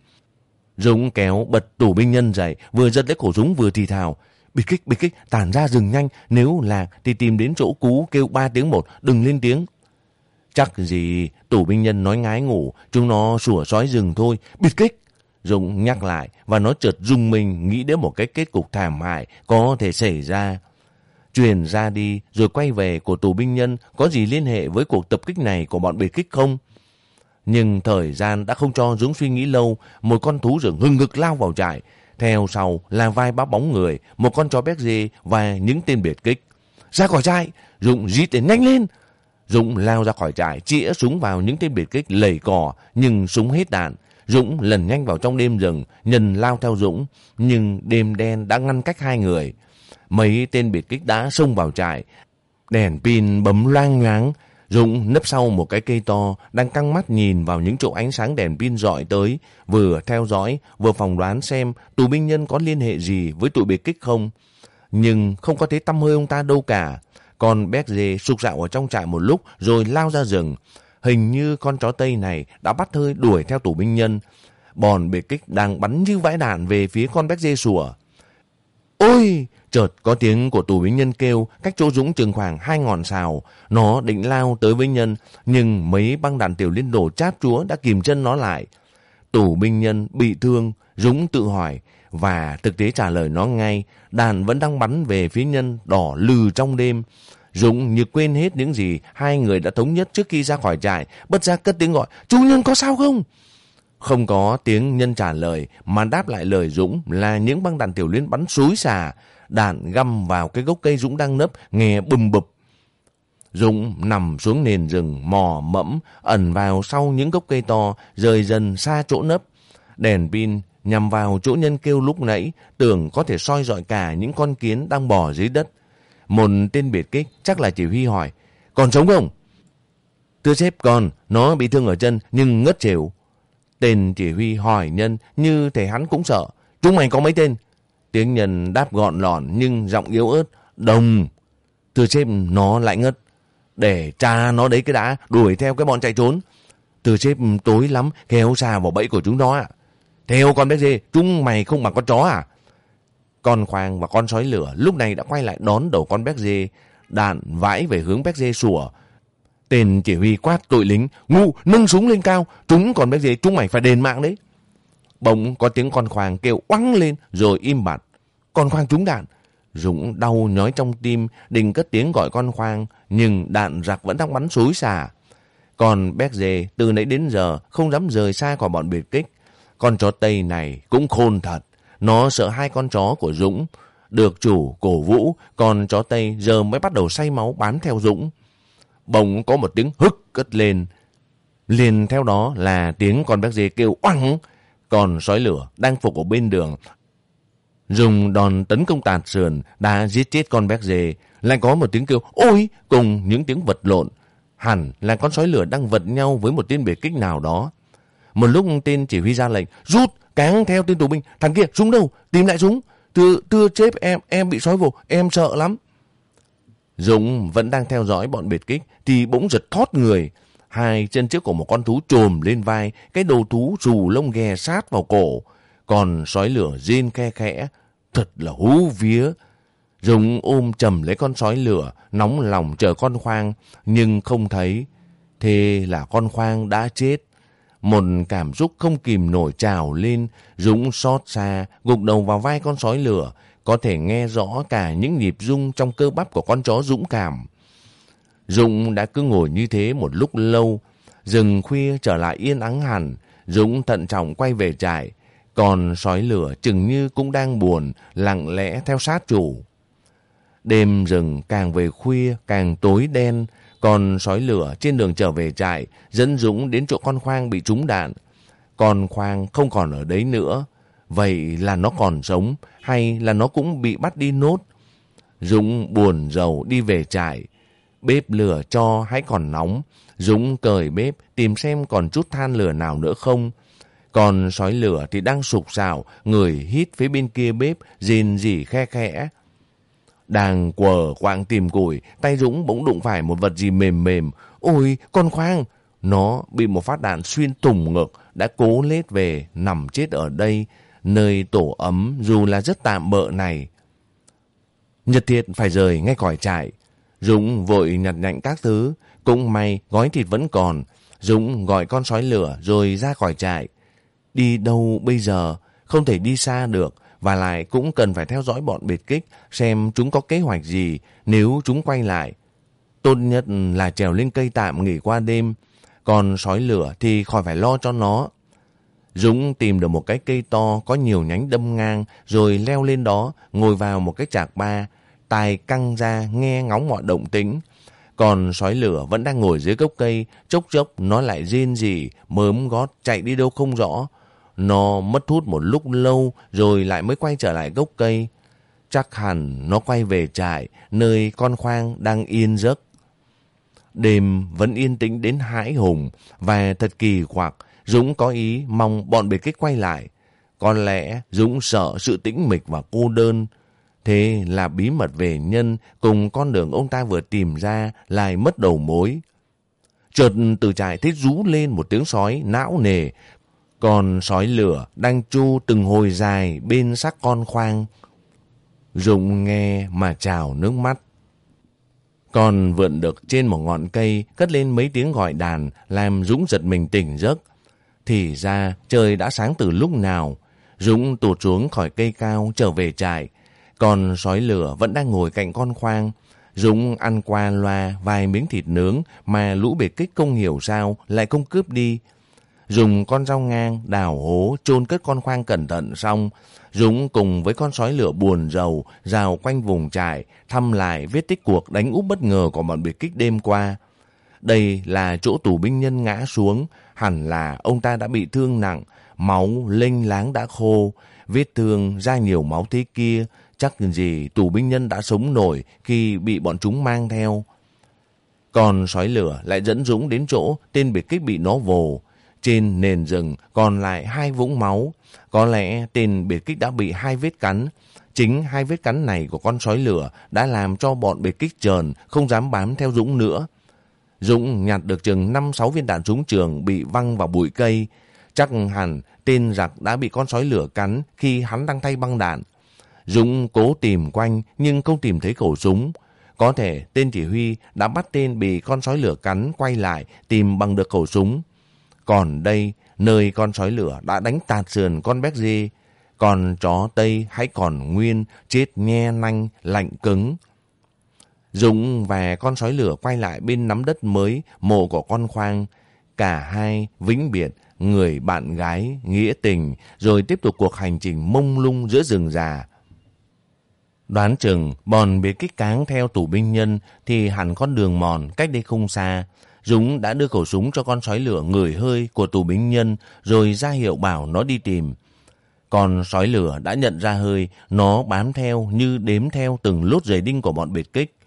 Dũng kéo bật tủ binh nhân dậy, vừa giật lấy cổ Dũng vừa thì thào. Bịt kích, bịt kích, tản ra rừng nhanh, nếu lạc thì tìm đến chỗ cú kêu ba tiếng một, đừng lên tiếng. Chắc gì, tủ binh nhân nói ngái ngủ, chúng nó sủa sói rừng thôi, bịt kích. Dũng nhắc lại và nó chợt rung mình nghĩ đến một cái kết cục thảm hại có thể xảy ra. Truyền ra đi rồi quay về của tù binh nhân có gì liên hệ với cuộc tập kích này của bọn biệt kích không? Nhưng thời gian đã không cho Dũng suy nghĩ lâu, một con thú rừng hừng ngực lao vào trại. Theo sau là vai bá bóng người, một con chó béc dê và những tên biệt kích. Ra khỏi trại, Dũng rít đến nhanh lên. Dũng lao ra khỏi trại, chĩa súng vào những tên biệt kích lầy cỏ, nhưng súng hết đạn. Dũng lần nhanh vào trong đêm rừng, nhân lao theo Dũng, nhưng đêm đen đã ngăn cách hai người. Mấy tên biệt kích đã xông vào trại, đèn pin bấm loang nhoáng, Dũng nấp sau một cái cây to, đang căng mắt nhìn vào những chỗ ánh sáng đèn pin dọi tới, vừa theo dõi, vừa phỏng đoán xem tù binh nhân có liên hệ gì với tụi biệt kích không. Nhưng không có thấy tâm hơi ông ta đâu cả. Con béc dê sục dạo ở trong trại một lúc rồi lao ra rừng. Hình như con chó Tây này đã bắt hơi đuổi theo tù binh nhân. Bòn biệt kích đang bắn như vãi đạn về phía con béc dê sủa. Ôi! Chợt có tiếng của tù binh nhân kêu cách chỗ Dũng chừng khoảng hai ngọn xào. Nó định lao tới với nhân, nhưng mấy băng đàn tiểu liên đồ cháp chúa đã kìm chân nó lại. Tù binh nhân bị thương, Dũng tự hỏi, và thực tế trả lời nó ngay, đàn vẫn đang bắn về phía nhân đỏ lừ trong đêm. Dũng như quên hết những gì hai người đã thống nhất trước khi ra khỏi trại, bất ra cất tiếng gọi, chú nhân có sao không? Không có tiếng nhân trả lời, mà đáp lại lời Dũng là những băng đạn tiểu liên bắn xối xà đạn găm vào cái gốc cây Dũng đang nấp, nghe bùm bụp. Dũng nằm xuống nền rừng mò mẫm, ẩn vào sau những gốc cây to, rời dần xa chỗ nấp. Đèn pin nhằm vào chỗ nhân kêu lúc nãy, tưởng có thể soi dọi cả những con kiến đang bò dưới đất. Một tên biệt kích chắc là chỉ huy hỏi, còn sống không? Thưa sếp con, nó bị thương ở chân nhưng ngất chịu. Tên chỉ huy hỏi nhân như thể hắn cũng sợ. Chúng mày có mấy tên? Tiếng nhân đáp gọn lòn nhưng giọng yếu ớt. Đồng. Thưa sếp nó lại ngất. Để cha nó đấy cái đã, đuổi theo cái bọn chạy trốn. Thưa sếp tối lắm, kéo xa vào bẫy của chúng nó ạ. Theo con bé dê, chúng mày không bằng con chó à? Con khoang và con sói lửa lúc này đã quay lại đón đầu con bé dê. Đạn vãi về hướng bé dê sủa. Tên chỉ huy quát tội lính, ngu, nâng súng lên cao, chúng còn bé gì, chúng mày phải đền mạng đấy. Bỗng có tiếng con khoang kêu oắng lên rồi im bặt. Con khoang trúng đạn. Dũng đau nhói trong tim, định cất tiếng gọi con khoang, nhưng đạn giặc vẫn đang bắn xối xả. Còn bé dê từ nãy đến giờ không dám rời xa khỏi bọn biệt kích. Con chó Tây này cũng khôn thật. Nó sợ hai con chó của Dũng. Được chủ cổ vũ, con chó Tây giờ mới bắt đầu say máu bám theo Dũng. Bỗng có một tiếng hức cất lên. Liền theo đó là tiếng con bé dê kêu oăng. Còn sói lửa đang phục ở bên đường. Dùng đòn tấn công tạt sườn đã giết chết con bé dê. Lại có một tiếng kêu ôi cùng những tiếng vật lộn. Hẳn là con sói lửa đang vật nhau với một tên biệt kích nào đó. Một lúc tên chỉ huy ra lệnh, rút, cáng theo tên tù binh. Thằng kia, súng đâu? Tìm lại súng. Thưa, thưa chếp em, em bị sói vồ, em sợ lắm. Dũng vẫn đang theo dõi bọn biệt kích, thì bỗng giật thót người. Hai chân trước của một con thú trồm lên vai, cái đầu thú rù lông ghe sát vào cổ. Còn sói lửa rên khe khẽ, thật là hú vía. Dũng ôm chầm lấy con sói lửa, nóng lòng chờ con khoang, nhưng không thấy. Thế là con khoang đã chết. Một cảm xúc không kìm nổi trào lên, Dũng xót xa, gục đầu vào vai con sói lửa, có thể nghe rõ cả những nhịp rung trong cơ bắp của con chó dũng cảm. Dũng đã cứ ngồi như thế một lúc lâu, rừng khuya trở lại yên ắng hẳn, Dũng thận trọng quay về trại, còn sói lửa chừng như cũng đang buồn, lặng lẽ theo sát chủ. Đêm rừng càng về khuya, càng tối đen, còn sói lửa trên đường trở về trại, dẫn Dũng đến chỗ con khoang bị trúng đạn. Con khoang không còn ở đấy nữa. Vậy là nó còn sống hay là nó cũng bị bắt đi nốt? Dũng buồn rầu đi về trại. Bếp lửa cho hãy còn nóng. Dũng cởi bếp tìm xem còn chút than lửa nào nữa không. Còn sói lửa thì đang sục sạo, người hít phía bên kia bếp, rìn rỉ khe khẽ. Đang quờ quạng tìm củi, tay Dũng bỗng đụng phải một vật gì mềm mềm. Ôi, con khoang! Nó bị một phát đạn xuyên tùng ngực, đã cố lết về, nằm chết ở đây, nơi tổ ấm dù là rất tạm bợ này. Nhật Thiệt phải rời ngay khỏi trại. Dũng vội nhặt nhạnh các thứ, cũng may gói thịt vẫn còn. Dũng gọi con sói lửa rồi ra khỏi trại. Đi đâu bây giờ? Không thể đi xa được và lại cũng cần phải theo dõi bọn biệt kích xem chúng có kế hoạch gì nếu chúng quay lại. Tốt nhất là trèo lên cây tạm nghỉ qua đêm, còn sói lửa thì khỏi phải lo cho nó. Dũng tìm được một cái cây to có nhiều nhánh đâm ngang rồi leo lên đó, ngồi vào một cái chạc ba, tài căng ra nghe ngóng mọi động tĩnh. Còn sói lửa vẫn đang ngồi dưới gốc cây, chốc chốc nó lại rên rỉ, mớm gót chạy đi đâu không rõ. Nó mất hút một lúc lâu rồi lại mới quay trở lại gốc cây. Chắc hẳn nó quay về trại, nơi con khoang đang yên giấc. Đêm vẫn yên tĩnh đến hãi hùng và thật kỳ quặc. Dũng có ý mong bọn biệt kích quay lại. Có lẽ Dũng sợ sự tĩnh mịch và cô đơn. Thế là bí mật về nhân cùng con đường ông ta vừa tìm ra lại mất đầu mối. Chợt từ trại thấy rú lên một tiếng sói não nề. Còn sói lửa đang chu từng hồi dài bên xác con khoang. Dũng nghe mà trào nước mắt. Còn vượn được trên một ngọn cây, cất lên mấy tiếng gọi đàn, làm Dũng giật mình tỉnh giấc. Thì ra trời đã sáng từ lúc nào. Dũng tụt xuống khỏi cây cao trở về trại. Còn sói lửa vẫn đang ngồi cạnh con khoang. Dũng ăn qua loa vài miếng thịt nướng mà lũ biệt kích không hiểu sao lại không cướp đi. dùng con dao ngang đào hố chôn cất con khoang cẩn thận xong, Dũng cùng với con sói lửa buồn rầu rào quanh vùng trại, thăm lại vết tích cuộc đánh úp bất ngờ của bọn biệt kích đêm qua. Đây là chỗ tù binh nhân ngã xuống, hẳn là ông ta đã bị thương nặng, máu lênh láng đã khô, vết thương ra nhiều máu thế kia, chắc gì tù binh nhân đã sống nổi khi bị bọn chúng mang theo. Còn sói lửa lại dẫn Dũng đến chỗ tên biệt kích bị nó vồ. Trên nền rừng còn lại hai vũng máu. Có lẽ tên biệt kích đã bị hai vết cắn. Chính hai vết cắn này của con sói lửa đã làm cho bọn biệt kích trờn không dám bám theo Dũng nữa. Dũng nhặt được chừng 5-6 viên đạn súng trường bị văng vào bụi cây. Chắc hẳn tên giặc đã bị con sói lửa cắn khi hắn đang thay băng đạn. Dũng cố tìm quanh nhưng không tìm thấy khẩu súng. Có thể tên chỉ huy đã bắt tên bị con sói lửa cắn quay lại tìm bằng được khẩu súng. Còn đây, nơi con sói lửa đã đánh tạt sườn con béc dê, còn chó Tây hãy còn nguyên, chết nhe nanh, lạnh cứng. Dũng và con sói lửa quay lại bên nắm đất mới, mộ của con khoang. Cả hai vĩnh biệt, người bạn gái, nghĩa tình, rồi tiếp tục cuộc hành trình mông lung giữa rừng già. Đoán chừng, bọn bị kích cáng theo tù binh nhân thì hẳn con đường mòn cách đây không xa. Dũng đã đưa khẩu súng cho con sói lửa ngửi hơi của tù binh nhân rồi ra hiệu bảo nó đi tìm. Con sói lửa đã nhận ra hơi, nó bám theo như đếm theo từng lốt giày đinh của bọn biệt kích.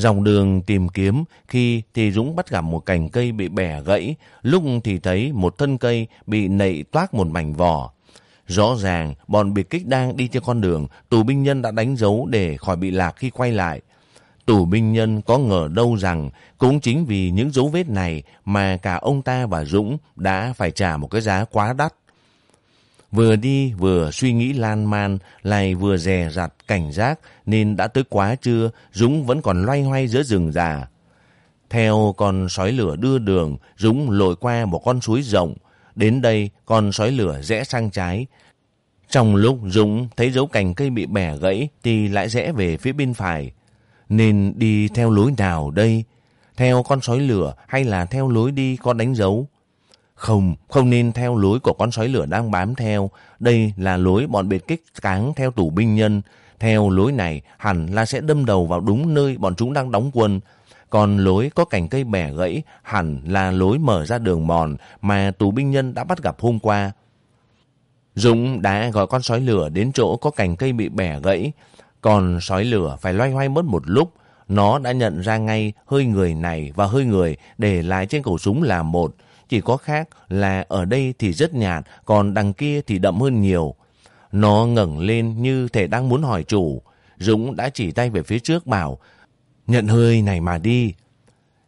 Dòng đường tìm kiếm, khi thì Dũng bắt gặp một cành cây bị bẻ gãy, lúc thì thấy một thân cây bị nậy toát một mảnh vỏ. Rõ ràng, bọn biệt kích đang đi trên con đường, tù binh nhân đã đánh dấu để khỏi bị lạc khi quay lại. Tù binh nhân có ngờ đâu rằng cũng chính vì những dấu vết này mà cả ông ta và Dũng đã phải trả một cái giá quá đắt. Vừa đi vừa suy nghĩ lan man, lại vừa dè dặt cảnh giác nên đã tới quá trưa, Dũng vẫn còn loay hoay giữa rừng già. Theo con sói lửa đưa đường, Dũng lội qua một con suối rộng. Đến đây, con sói lửa rẽ sang trái. Trong lúc Dũng thấy dấu cành cây bị bẻ gãy thì lại rẽ về phía bên phải. Nên đi theo lối nào đây? Theo con sói lửa hay là theo lối đi có đánh dấu? Không, không nên theo lối của con sói lửa đang bám theo. Đây là lối bọn biệt kích cáng theo tù binh nhân. Theo lối này hẳn là sẽ đâm đầu vào đúng nơi bọn chúng đang đóng quân. Còn lối có cành cây bẻ gãy hẳn là lối mở ra đường mòn mà tù binh nhân đã bắt gặp hôm qua. Dũng đã gọi con sói lửa đến chỗ có cành cây bị bẻ gãy. Còn sói lửa phải loay hoay mất một lúc. Nó đã nhận ra ngay hơi người này và hơi người để lại trên khẩu súng là một. Chỉ có khác là ở đây thì rất nhạt, còn đằng kia thì đậm hơn nhiều. Nó ngẩng lên như thể đang muốn hỏi chủ. Dũng đã chỉ tay về phía trước bảo, nhận hơi này mà đi.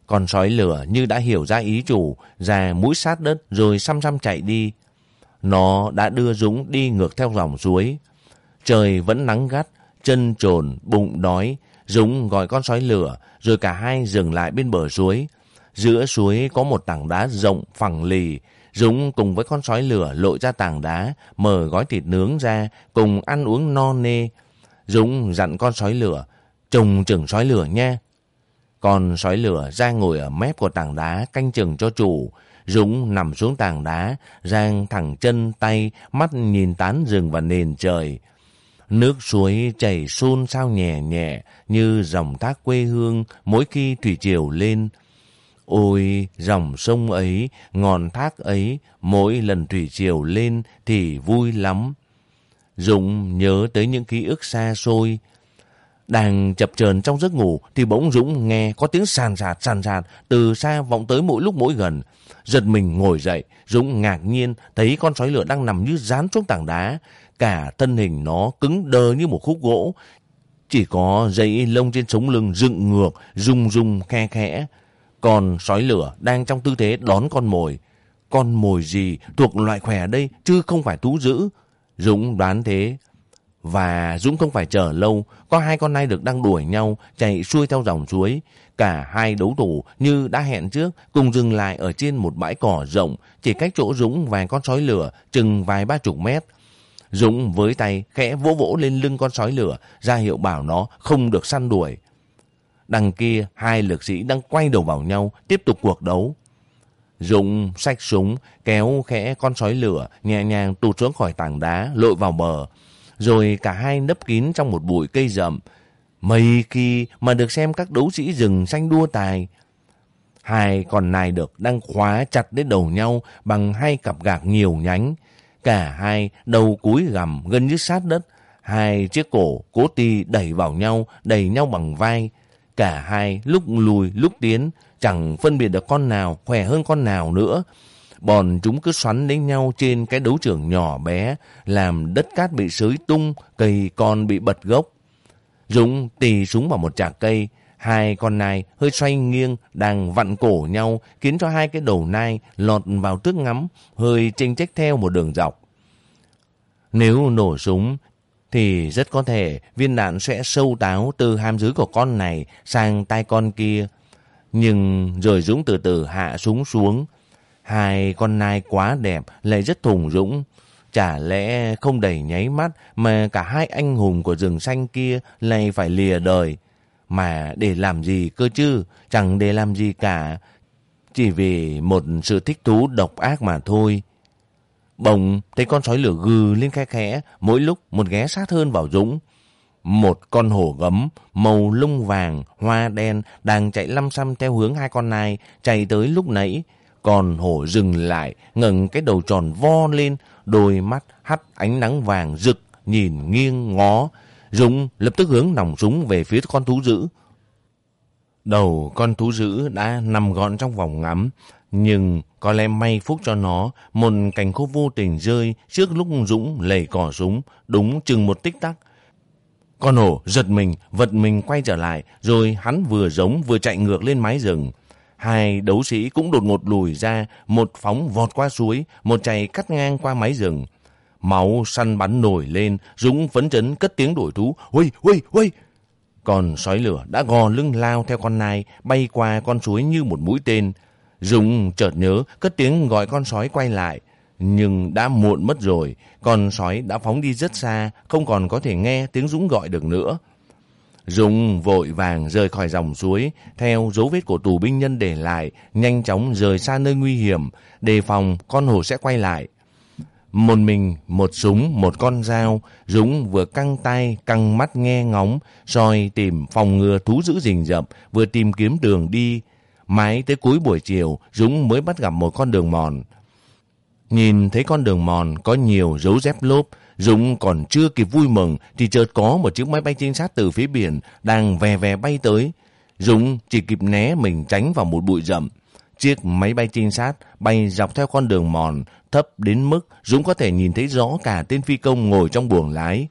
Con sói lửa như đã hiểu ra ý chủ, ra mũi sát đất rồi xăm xăm chạy đi. Nó đã đưa Dũng đi ngược theo dòng suối. Trời vẫn nắng gắt, chân trồn, bụng đói. Dũng gọi con sói lửa, rồi cả hai dừng lại bên bờ suối. Giữa suối có một tảng đá rộng, phẳng lì. Dũng cùng với con sói lửa lội ra tảng đá, mở gói thịt nướng ra, cùng ăn uống no nê. Dũng dặn con sói lửa, trồng chừng sói lửa nha. Con sói lửa ra ngồi ở mép của tảng đá canh chừng cho chủ. Dũng nằm xuống tảng đá, giang thẳng chân tay, mắt nhìn tán rừng và nền trời. Nước suối chảy xôn sao nhẹ nhẹ như dòng thác quê hương mỗi khi thủy triều lên. Ôi, dòng sông ấy, ngọn thác ấy, mỗi lần thủy triều lên thì vui lắm. Dũng nhớ tới những ký ức xa xôi. Đang chập chờn trong giấc ngủ thì bỗng Dũng nghe có tiếng sàn sạt sàn sạt từ xa vọng tới mỗi lúc mỗi gần. Giật mình ngồi dậy, Dũng ngạc nhiên thấy con sói lửa đang nằm như dán xuống tảng đá. Cả thân hình nó cứng đơ như một khúc gỗ. Chỉ có dây lông trên sống lưng dựng ngược, rung rung khe khẽ. Còn sói lửa đang trong tư thế đón con mồi. Con mồi gì thuộc loại khỏe đây chứ không phải thú dữ. Dũng đoán thế. Và Dũng không phải chờ lâu, có hai con nai được đang đuổi nhau, chạy xuôi theo dòng suối. Cả hai đấu thủ như đã hẹn trước, cùng dừng lại ở trên một bãi cỏ rộng, chỉ cách chỗ Dũng và con sói lửa chừng vài ba chục mét. Dũng với tay khẽ vỗ vỗ lên lưng con sói lửa, ra hiệu bảo nó không được săn đuổi. Đằng kia, hai lực sĩ đang quay đầu vào nhau, tiếp tục cuộc đấu. Dũng xách súng, kéo khẽ con sói lửa, nhẹ nhàng tụt xuống khỏi tảng đá, lội vào bờ. Rồi cả hai nấp kín trong một bụi cây rậm. Mấy khi mà được xem các đấu sĩ rừng xanh đua tài. Hai con nai được đang khóa chặt đến đầu nhau bằng hai cặp gạc nhiều nhánh. Cả hai đầu cúi gầm gần như sát đất. Hai chiếc cổ cố ti đẩy vào nhau, đẩy nhau bằng vai. Cả hai lúc lùi lúc tiến, chẳng phân biệt được con nào khỏe hơn con nào nữa. Bọn chúng cứ xoắn lấy nhau trên cái đấu trường nhỏ bé, làm đất cát bị sới tung, cây con bị bật gốc. Dũng tì súng vào một chạc cây, hai con nai hơi xoay nghiêng, đang vặn cổ nhau, khiến cho hai cái đầu nai lọt vào tước ngắm, hơi chênh chách theo một đường dọc. Nếu nổ súng, thì rất có thể viên đạn sẽ sâu táo từ hàm dưới của con này sang tay con kia. Nhưng rồi Dũng từ từ hạ súng xuống. Hai con nai quá đẹp lại rất thùng Dũng. Chả lẽ không đầy nháy mắt mà cả hai anh hùng của rừng xanh kia lại phải lìa đời. Mà để làm gì cơ chứ, chẳng để làm gì cả. Chỉ vì một sự thích thú độc ác mà thôi. Bỗng thấy con sói lửa gừ lên khe khẽ, mỗi lúc một ghé sát hơn vào Dũng. Một con hổ gấm, màu lông vàng, hoa đen, đang chạy lăm xăm theo hướng hai con nai, chạy tới lúc nãy. Còn hổ dừng lại, ngẩng cái đầu tròn vo lên, đôi mắt hắt ánh nắng vàng rực, nhìn nghiêng ngó. Dũng lập tức hướng nòng súng về phía con thú dữ. Đầu con thú dữ đã nằm gọn trong vòng ngắm, nhưng có lẽ may phúc cho nó, một cành khô vô tình rơi trước lúc Dũng lầy cỏ súng, đúng chừng một tích tắc. Con hổ giật mình, vật mình quay trở lại, rồi hắn vừa giống vừa chạy ngược lên mái rừng. Hai đấu sĩ cũng đột ngột lùi ra, một phóng vọt qua suối, một chạy cắt ngang qua mái rừng. Máu săn bắn nổi lên, Dũng phấn chấn cất tiếng đổi thú, huy, huy, huy. Còn sói lửa đã gò lưng lao theo con nai, bay qua con suối như một mũi tên. Dũng chợt nhớ, cất tiếng gọi con sói quay lại. Nhưng đã muộn mất rồi, con sói đã phóng đi rất xa, không còn có thể nghe tiếng Dũng gọi được nữa. Dũng vội vàng rời khỏi dòng suối, theo dấu vết của tù binh nhân để lại, nhanh chóng rời xa nơi nguy hiểm, đề phòng con hổ sẽ quay lại. Một mình, một súng, một con dao, Dũng vừa căng tay, căng mắt nghe ngóng, soi tìm phòng ngừa thú giữ rình rập, vừa tìm kiếm đường đi. Mãi tới cuối buổi chiều, Dũng mới bắt gặp một con đường mòn. Nhìn thấy con đường mòn có nhiều dấu dép lốp, Dũng còn chưa kịp vui mừng thì chợt có một chiếc máy bay trinh sát từ phía biển đang vè vè bay tới. Dũng chỉ kịp né mình tránh vào một bụi rậm. Chiếc máy bay trinh sát bay dọc theo con đường mòn thấp đến mức Dũng có thể nhìn thấy rõ cả tên phi công ngồi trong buồng lái.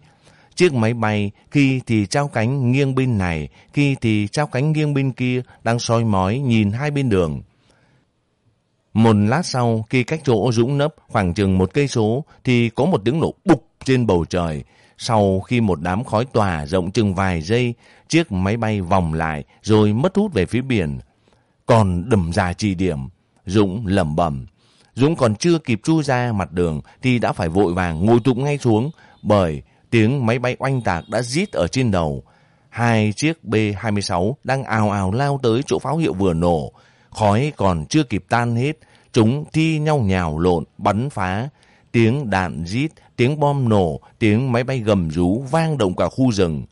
Chiếc máy bay khi thì trao cánh nghiêng bên này, khi thì trao cánh nghiêng bên kia đang soi mói nhìn hai bên đường. Một lát sau, khi cách chỗ Dũng nấp khoảng chừng một cây số, thì có một tiếng nổ bục trên bầu trời. Sau khi một đám khói tỏa rộng chừng vài giây, chiếc máy bay vòng lại rồi mất hút về phía biển. Còn đầm ra chỉ điểm, Dũng lẩm bẩm. Dũng còn chưa kịp chui ra mặt đường thì đã phải vội vàng ngồi tụng ngay xuống bởi tiếng máy bay oanh tạc đã rít ở trên đầu. Hai chiếc B-26 đang ào ào lao tới chỗ pháo hiệu vừa nổ. Khói còn chưa kịp tan hết, chúng thi nhau nhào lộn, bắn phá. Tiếng đạn rít, tiếng bom nổ, tiếng máy bay gầm rú vang động cả khu rừng.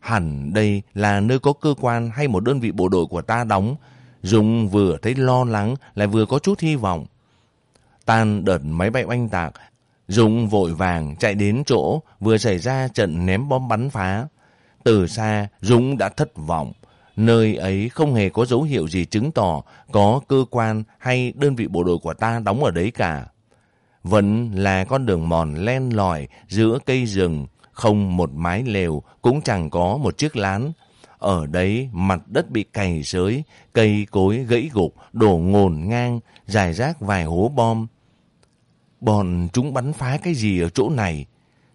Hẳn đây là nơi có cơ quan hay một đơn vị bộ đội của ta đóng. Dũng vừa thấy lo lắng lại vừa có chút hy vọng. Tan đợt máy bay oanh tạc, Dũng vội vàng chạy đến chỗ vừa xảy ra trận ném bom bắn phá. Từ xa, Dũng đã thất vọng. Nơi ấy không hề có dấu hiệu gì chứng tỏ có cơ quan hay đơn vị bộ đội của ta đóng ở đấy cả. Vẫn là con đường mòn len lỏi giữa cây rừng, không một mái lều, cũng chẳng có một chiếc lán. Ở đấy mặt đất bị cày sới, cây cối gãy gục, đổ ngồn ngang, dài rác vài hố bom. Bọn chúng bắn phá cái gì ở chỗ này?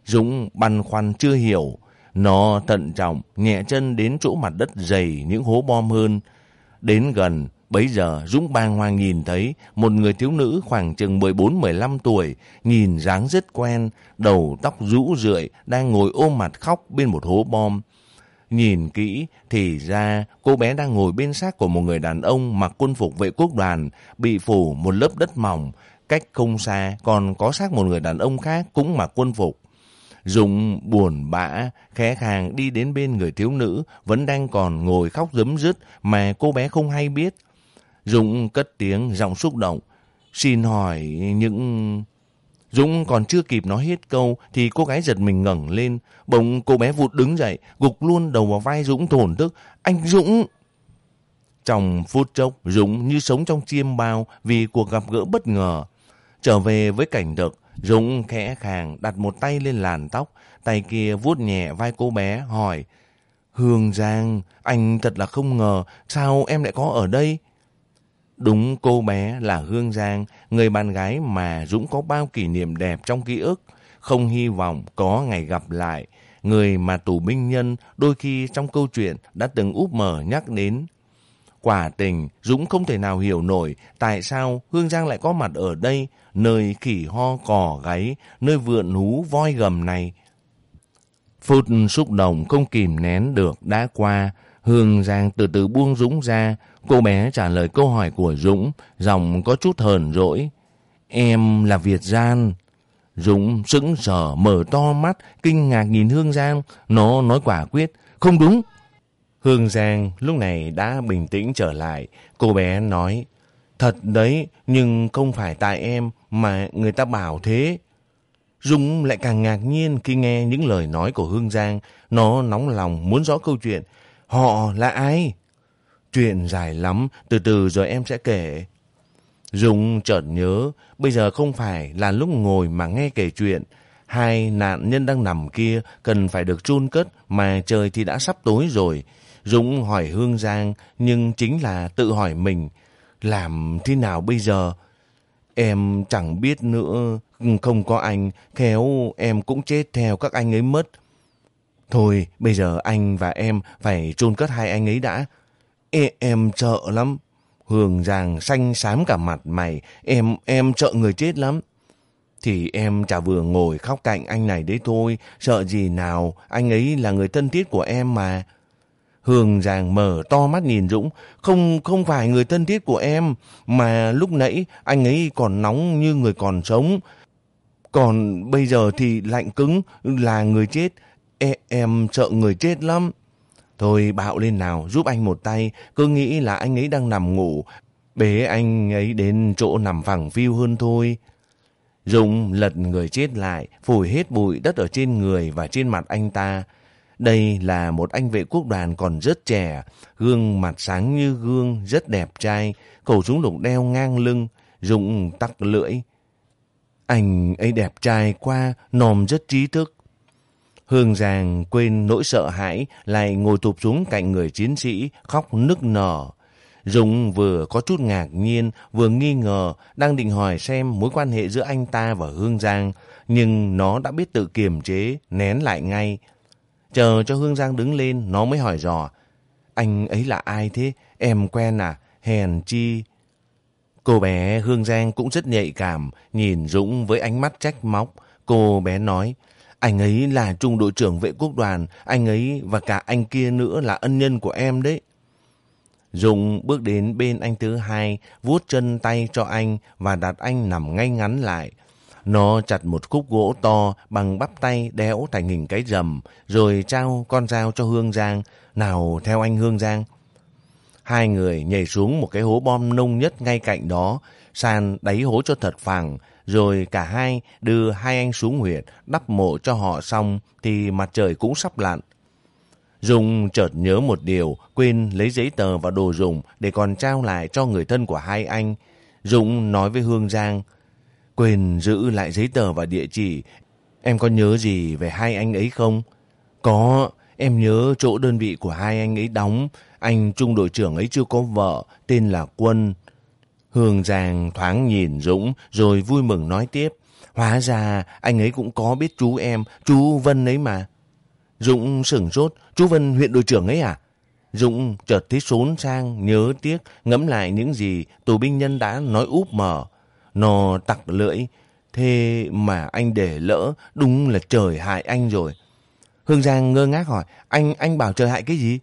Dũng băn khoăn chưa hiểu. Nó thận trọng, nhẹ chân đến chỗ mặt đất dày những hố bom hơn. Đến gần, bấy giờ Dũng bàng hoàng nhìn thấy một người thiếu nữ khoảng chừng 14-15 tuổi, nhìn dáng rất quen, đầu tóc rũ rượi, đang ngồi ôm mặt khóc bên một hố bom. Nhìn kỹ thì ra cô bé đang ngồi bên xác của một người đàn ông mặc quân phục vệ quốc đoàn, bị phủ một lớp đất mỏng. Cách không xa còn có xác một người đàn ông khác cũng mặc quân phục. Dũng buồn bã, khẽ khàng đi đến bên người thiếu nữ, vẫn đang còn ngồi khóc giấm dứt mà cô bé không hay biết. Dũng cất tiếng giọng xúc động. Xin hỏi những... Dũng còn chưa kịp nói hết câu thì cô gái giật mình ngẩng lên. Bỗng cô bé vụt đứng dậy, gục luôn đầu vào vai Dũng thổn thức. Anh Dũng! Trong phút chốc, Dũng như sống trong chiêm bao vì cuộc gặp gỡ bất ngờ. Trở về với cảnh thực, Dũng khẽ khàng đặt một tay lên làn tóc, tay kia vuốt nhẹ vai cô bé, hỏi Hương Giang, anh thật là không ngờ, sao em lại có ở đây? Đúng cô bé là Hương Giang, người bạn gái mà Dũng có bao kỷ niệm đẹp trong ký ức, không hy vọng có ngày gặp lại, người mà tù binh nhân đôi khi trong câu chuyện đã từng úp mở nhắc đến. Quả tình, Dũng không thể nào hiểu nổi tại sao Hương Giang lại có mặt ở đây, nơi khỉ ho cò gáy, nơi vượn hú voi gầm này. Phút xúc động không kìm nén được đã qua, Hương Giang từ từ buông Dũng ra, cô bé trả lời câu hỏi của Dũng, giọng có chút hờn dỗi. Em là Việt Gian. Dũng sững sờ mở to mắt, kinh ngạc nhìn Hương Giang, nó nói quả quyết, không đúng. Hương Giang lúc này đã bình tĩnh trở lại, cô bé nói, thật đấy, nhưng không phải tại em mà người ta bảo thế. Dung lại càng ngạc nhiên khi nghe những lời nói của Hương Giang, nó nóng lòng muốn rõ câu chuyện, Họ là ai? Chuyện dài lắm, từ từ rồi em sẽ kể. Dung chợt nhớ, bây giờ không phải là lúc ngồi mà nghe kể chuyện. Hai nạn nhân đang nằm kia cần phải được chôn cất mà trời thì đã sắp tối rồi. Dũng hỏi Hương Giang nhưng chính là tự hỏi mình. Làm thế nào bây giờ? Em chẳng biết nữa, không có anh, khéo em cũng chết theo các anh ấy mất. Thôi, bây giờ anh và em phải chôn cất hai anh ấy đã. Ê, em sợ lắm. Hương Giang xanh xám cả mặt mày. Em, em sợ người chết lắm. Thì em chả vừa ngồi khóc cạnh anh này đấy thôi. Sợ gì nào, anh ấy là người thân thiết của em mà. Hương Giang mở to mắt nhìn Dũng. Không, không phải người thân thiết của em. Mà lúc nãy anh ấy còn nóng như người còn sống. Còn bây giờ thì lạnh cứng là người chết. e, em sợ người chết lắm. Thôi bạo lên nào, giúp anh một tay. Cứ nghĩ là anh ấy đang nằm ngủ. Bế anh ấy đến chỗ nằm phẳng phiu hơn thôi. Dũng lật người chết lại, phủi hết bụi đất ở trên người và trên mặt anh ta. Đây là một anh vệ quốc đoàn còn rất trẻ, gương mặt sáng như gương, rất đẹp trai, khẩu súng lục đeo ngang lưng, rụng tắc lưỡi. Anh ấy đẹp trai qua, nòm rất trí thức. Hương Giang quên nỗi sợ hãi, lại ngồi tụp xuống cạnh người chiến sĩ, khóc nức nở. Dũng vừa có chút ngạc nhiên, vừa nghi ngờ, đang định hỏi xem mối quan hệ giữa anh ta và Hương Giang, nhưng nó đã biết tự kiềm chế, nén lại ngay. Chờ cho Hương Giang đứng lên, nó mới hỏi dò. Anh ấy là ai thế? Em quen à? Hèn chi? Cô bé Hương Giang cũng rất nhạy cảm, nhìn Dũng với ánh mắt trách móc. Cô bé nói, anh ấy là trung đội trưởng vệ quốc đoàn, anh ấy và cả anh kia nữa là ân nhân của em đấy. Dũng bước đến bên anh thứ hai, vuốt chân tay cho anh và đặt anh nằm ngay ngắn lại. Nó chặt một khúc gỗ to bằng bắp tay đéo thành hình cái rầm, rồi trao con dao cho Hương Giang. Nào theo anh Hương Giang. Hai người nhảy xuống một cái hố bom nông nhất ngay cạnh đó, sàn đáy hố cho thật phẳng, rồi cả hai đưa hai anh xuống huyệt, đắp mộ cho họ xong thì mặt trời cũng sắp lặn. Dung chợt nhớ một điều, quên lấy giấy tờ và đồ dùng để còn trao lại cho người thân của hai anh. Dung nói với Hương Giang, quên giữ lại giấy tờ và địa chỉ. Em có nhớ gì về hai anh ấy không? Có, em nhớ chỗ đơn vị của hai anh ấy đóng. Anh trung đội trưởng ấy chưa có vợ, tên là Quân. Hương Giang thoáng nhìn Dũng rồi vui mừng nói tiếp. Hóa ra anh ấy cũng có biết chú em, chú Vân ấy mà. Dũng sửng sốt, chú Vân huyện đội trưởng ấy à? Dũng chợt thấy xốn sang, nhớ tiếc, ngẫm lại những gì tù binh nhân đã nói úp mở. Nó tặc lưỡi, thế mà anh để lỡ, đúng là trời hại anh rồi. Hương Giang ngơ ngác hỏi, anh anh bảo trời hại cái gì?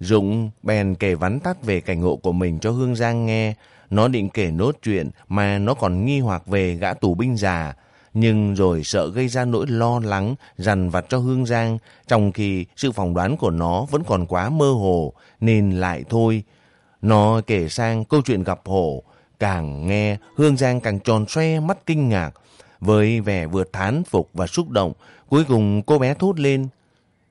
Dũng bèn kể vắn tắt về cảnh ngộ của mình cho Hương Giang nghe. Nó định kể nốt chuyện mà nó còn nghi hoặc về gã tù binh già. Nhưng rồi sợ gây ra nỗi lo lắng, dằn vặt cho Hương Giang, trong khi sự phỏng đoán của nó vẫn còn quá mơ hồ, nên lại thôi. Nó kể sang câu chuyện gặp hổ, càng nghe Hương Giang càng tròn xoe mắt kinh ngạc. Với vẻ vừa thán phục và xúc động, cuối cùng cô bé thốt lên.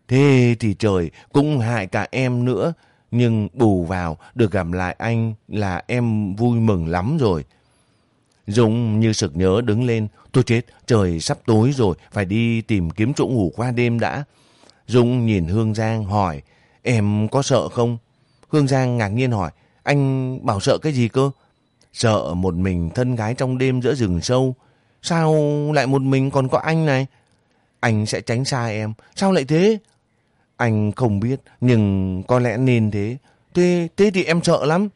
Thế thì trời cũng hại cả em nữa. Nhưng bù vào được gặp lại anh là em vui mừng lắm rồi. Dũng như sực nhớ đứng lên. Tôi chết, trời sắp tối rồi, phải đi tìm kiếm chỗ ngủ qua đêm đã. Dũng nhìn Hương Giang hỏi, em có sợ không? Hương Giang ngạc nhiên hỏi, anh bảo sợ cái gì cơ? Sợ một mình thân gái trong đêm giữa rừng sâu. Sao lại một mình còn có anh này? Anh sẽ tránh xa em. Sao lại thế? Anh không biết, nhưng có lẽ nên thế. Thế, thế thì em sợ lắm.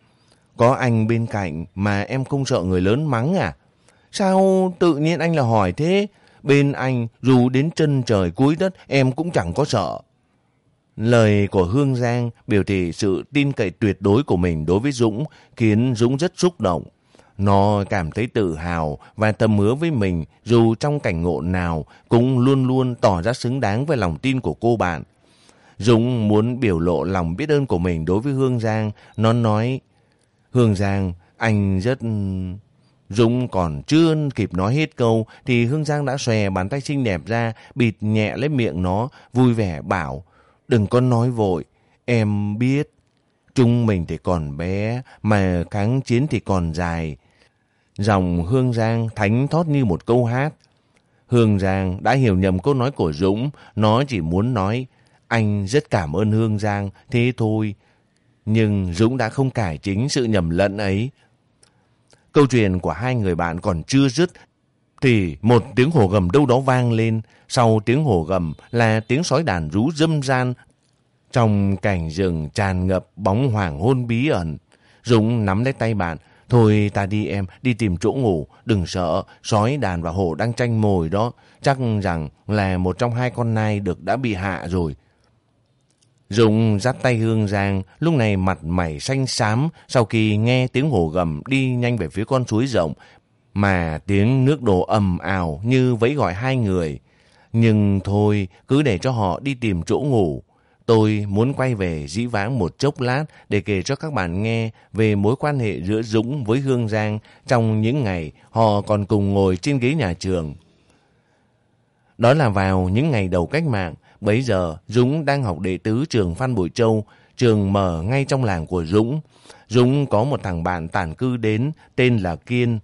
Có anh bên cạnh mà em không sợ người lớn mắng à? Sao tự nhiên anh là hỏi thế? Bên anh, dù đến chân trời cuối đất, em cũng chẳng có sợ. Lời của Hương Giang biểu thị sự tin cậy tuyệt đối của mình đối với Dũng khiến Dũng rất xúc động. Nó cảm thấy tự hào và tâm hứa với mình dù trong cảnh ngộ nào cũng luôn luôn tỏ ra xứng đáng với lòng tin của cô bạn. Dũng muốn biểu lộ lòng biết ơn của mình đối với Hương Giang. Nó nói, Hương Giang, anh rất... Dũng còn chưa kịp nói hết câu thì Hương Giang đã xòe bàn tay xinh đẹp ra, bịt nhẹ lấy miệng nó, vui vẻ bảo, đừng có nói vội, em biết. Chúng mình thì còn bé, mà kháng chiến thì còn dài. Dòng Hương Giang thánh thót như một câu hát. Hương Giang đã hiểu nhầm câu nói của Dũng, nó chỉ muốn nói, anh rất cảm ơn Hương Giang, thế thôi. Nhưng Dũng đã không cải chính sự nhầm lẫn ấy. Câu chuyện của hai người bạn còn chưa dứt, thì một tiếng hồ gầm đâu đó vang lên. Sau tiếng hồ gầm là tiếng sói đàn rú râm ran Trong cảnh rừng tràn ngập bóng hoàng hôn bí ẩn. Dũng nắm lấy tay bạn. Thôi ta đi em, đi tìm chỗ ngủ. Đừng sợ, sói đàn và hổ đang tranh mồi đó. Chắc rằng là một trong hai con nai được đã bị hạ rồi. Dũng dắt tay Hương Giang, lúc này mặt mày xanh xám sau khi nghe tiếng hổ gầm đi nhanh về phía con suối rộng, mà tiếng nước đổ ầm ào như vẫy gọi hai người. Nhưng thôi, cứ để cho họ đi tìm chỗ ngủ. Tôi muốn quay về dĩ vãng một chốc lát để kể cho các bạn nghe về mối quan hệ giữa Dũng với Hương Giang trong những ngày họ còn cùng ngồi trên ghế nhà trường. Đó là vào những ngày đầu cách mạng, Bấy giờ, Dũng đang học đệ tứ trường Phan Bội Châu, trường mở ngay trong làng của Dũng. Dũng có một thằng bạn tản cư đến, tên là Kiên.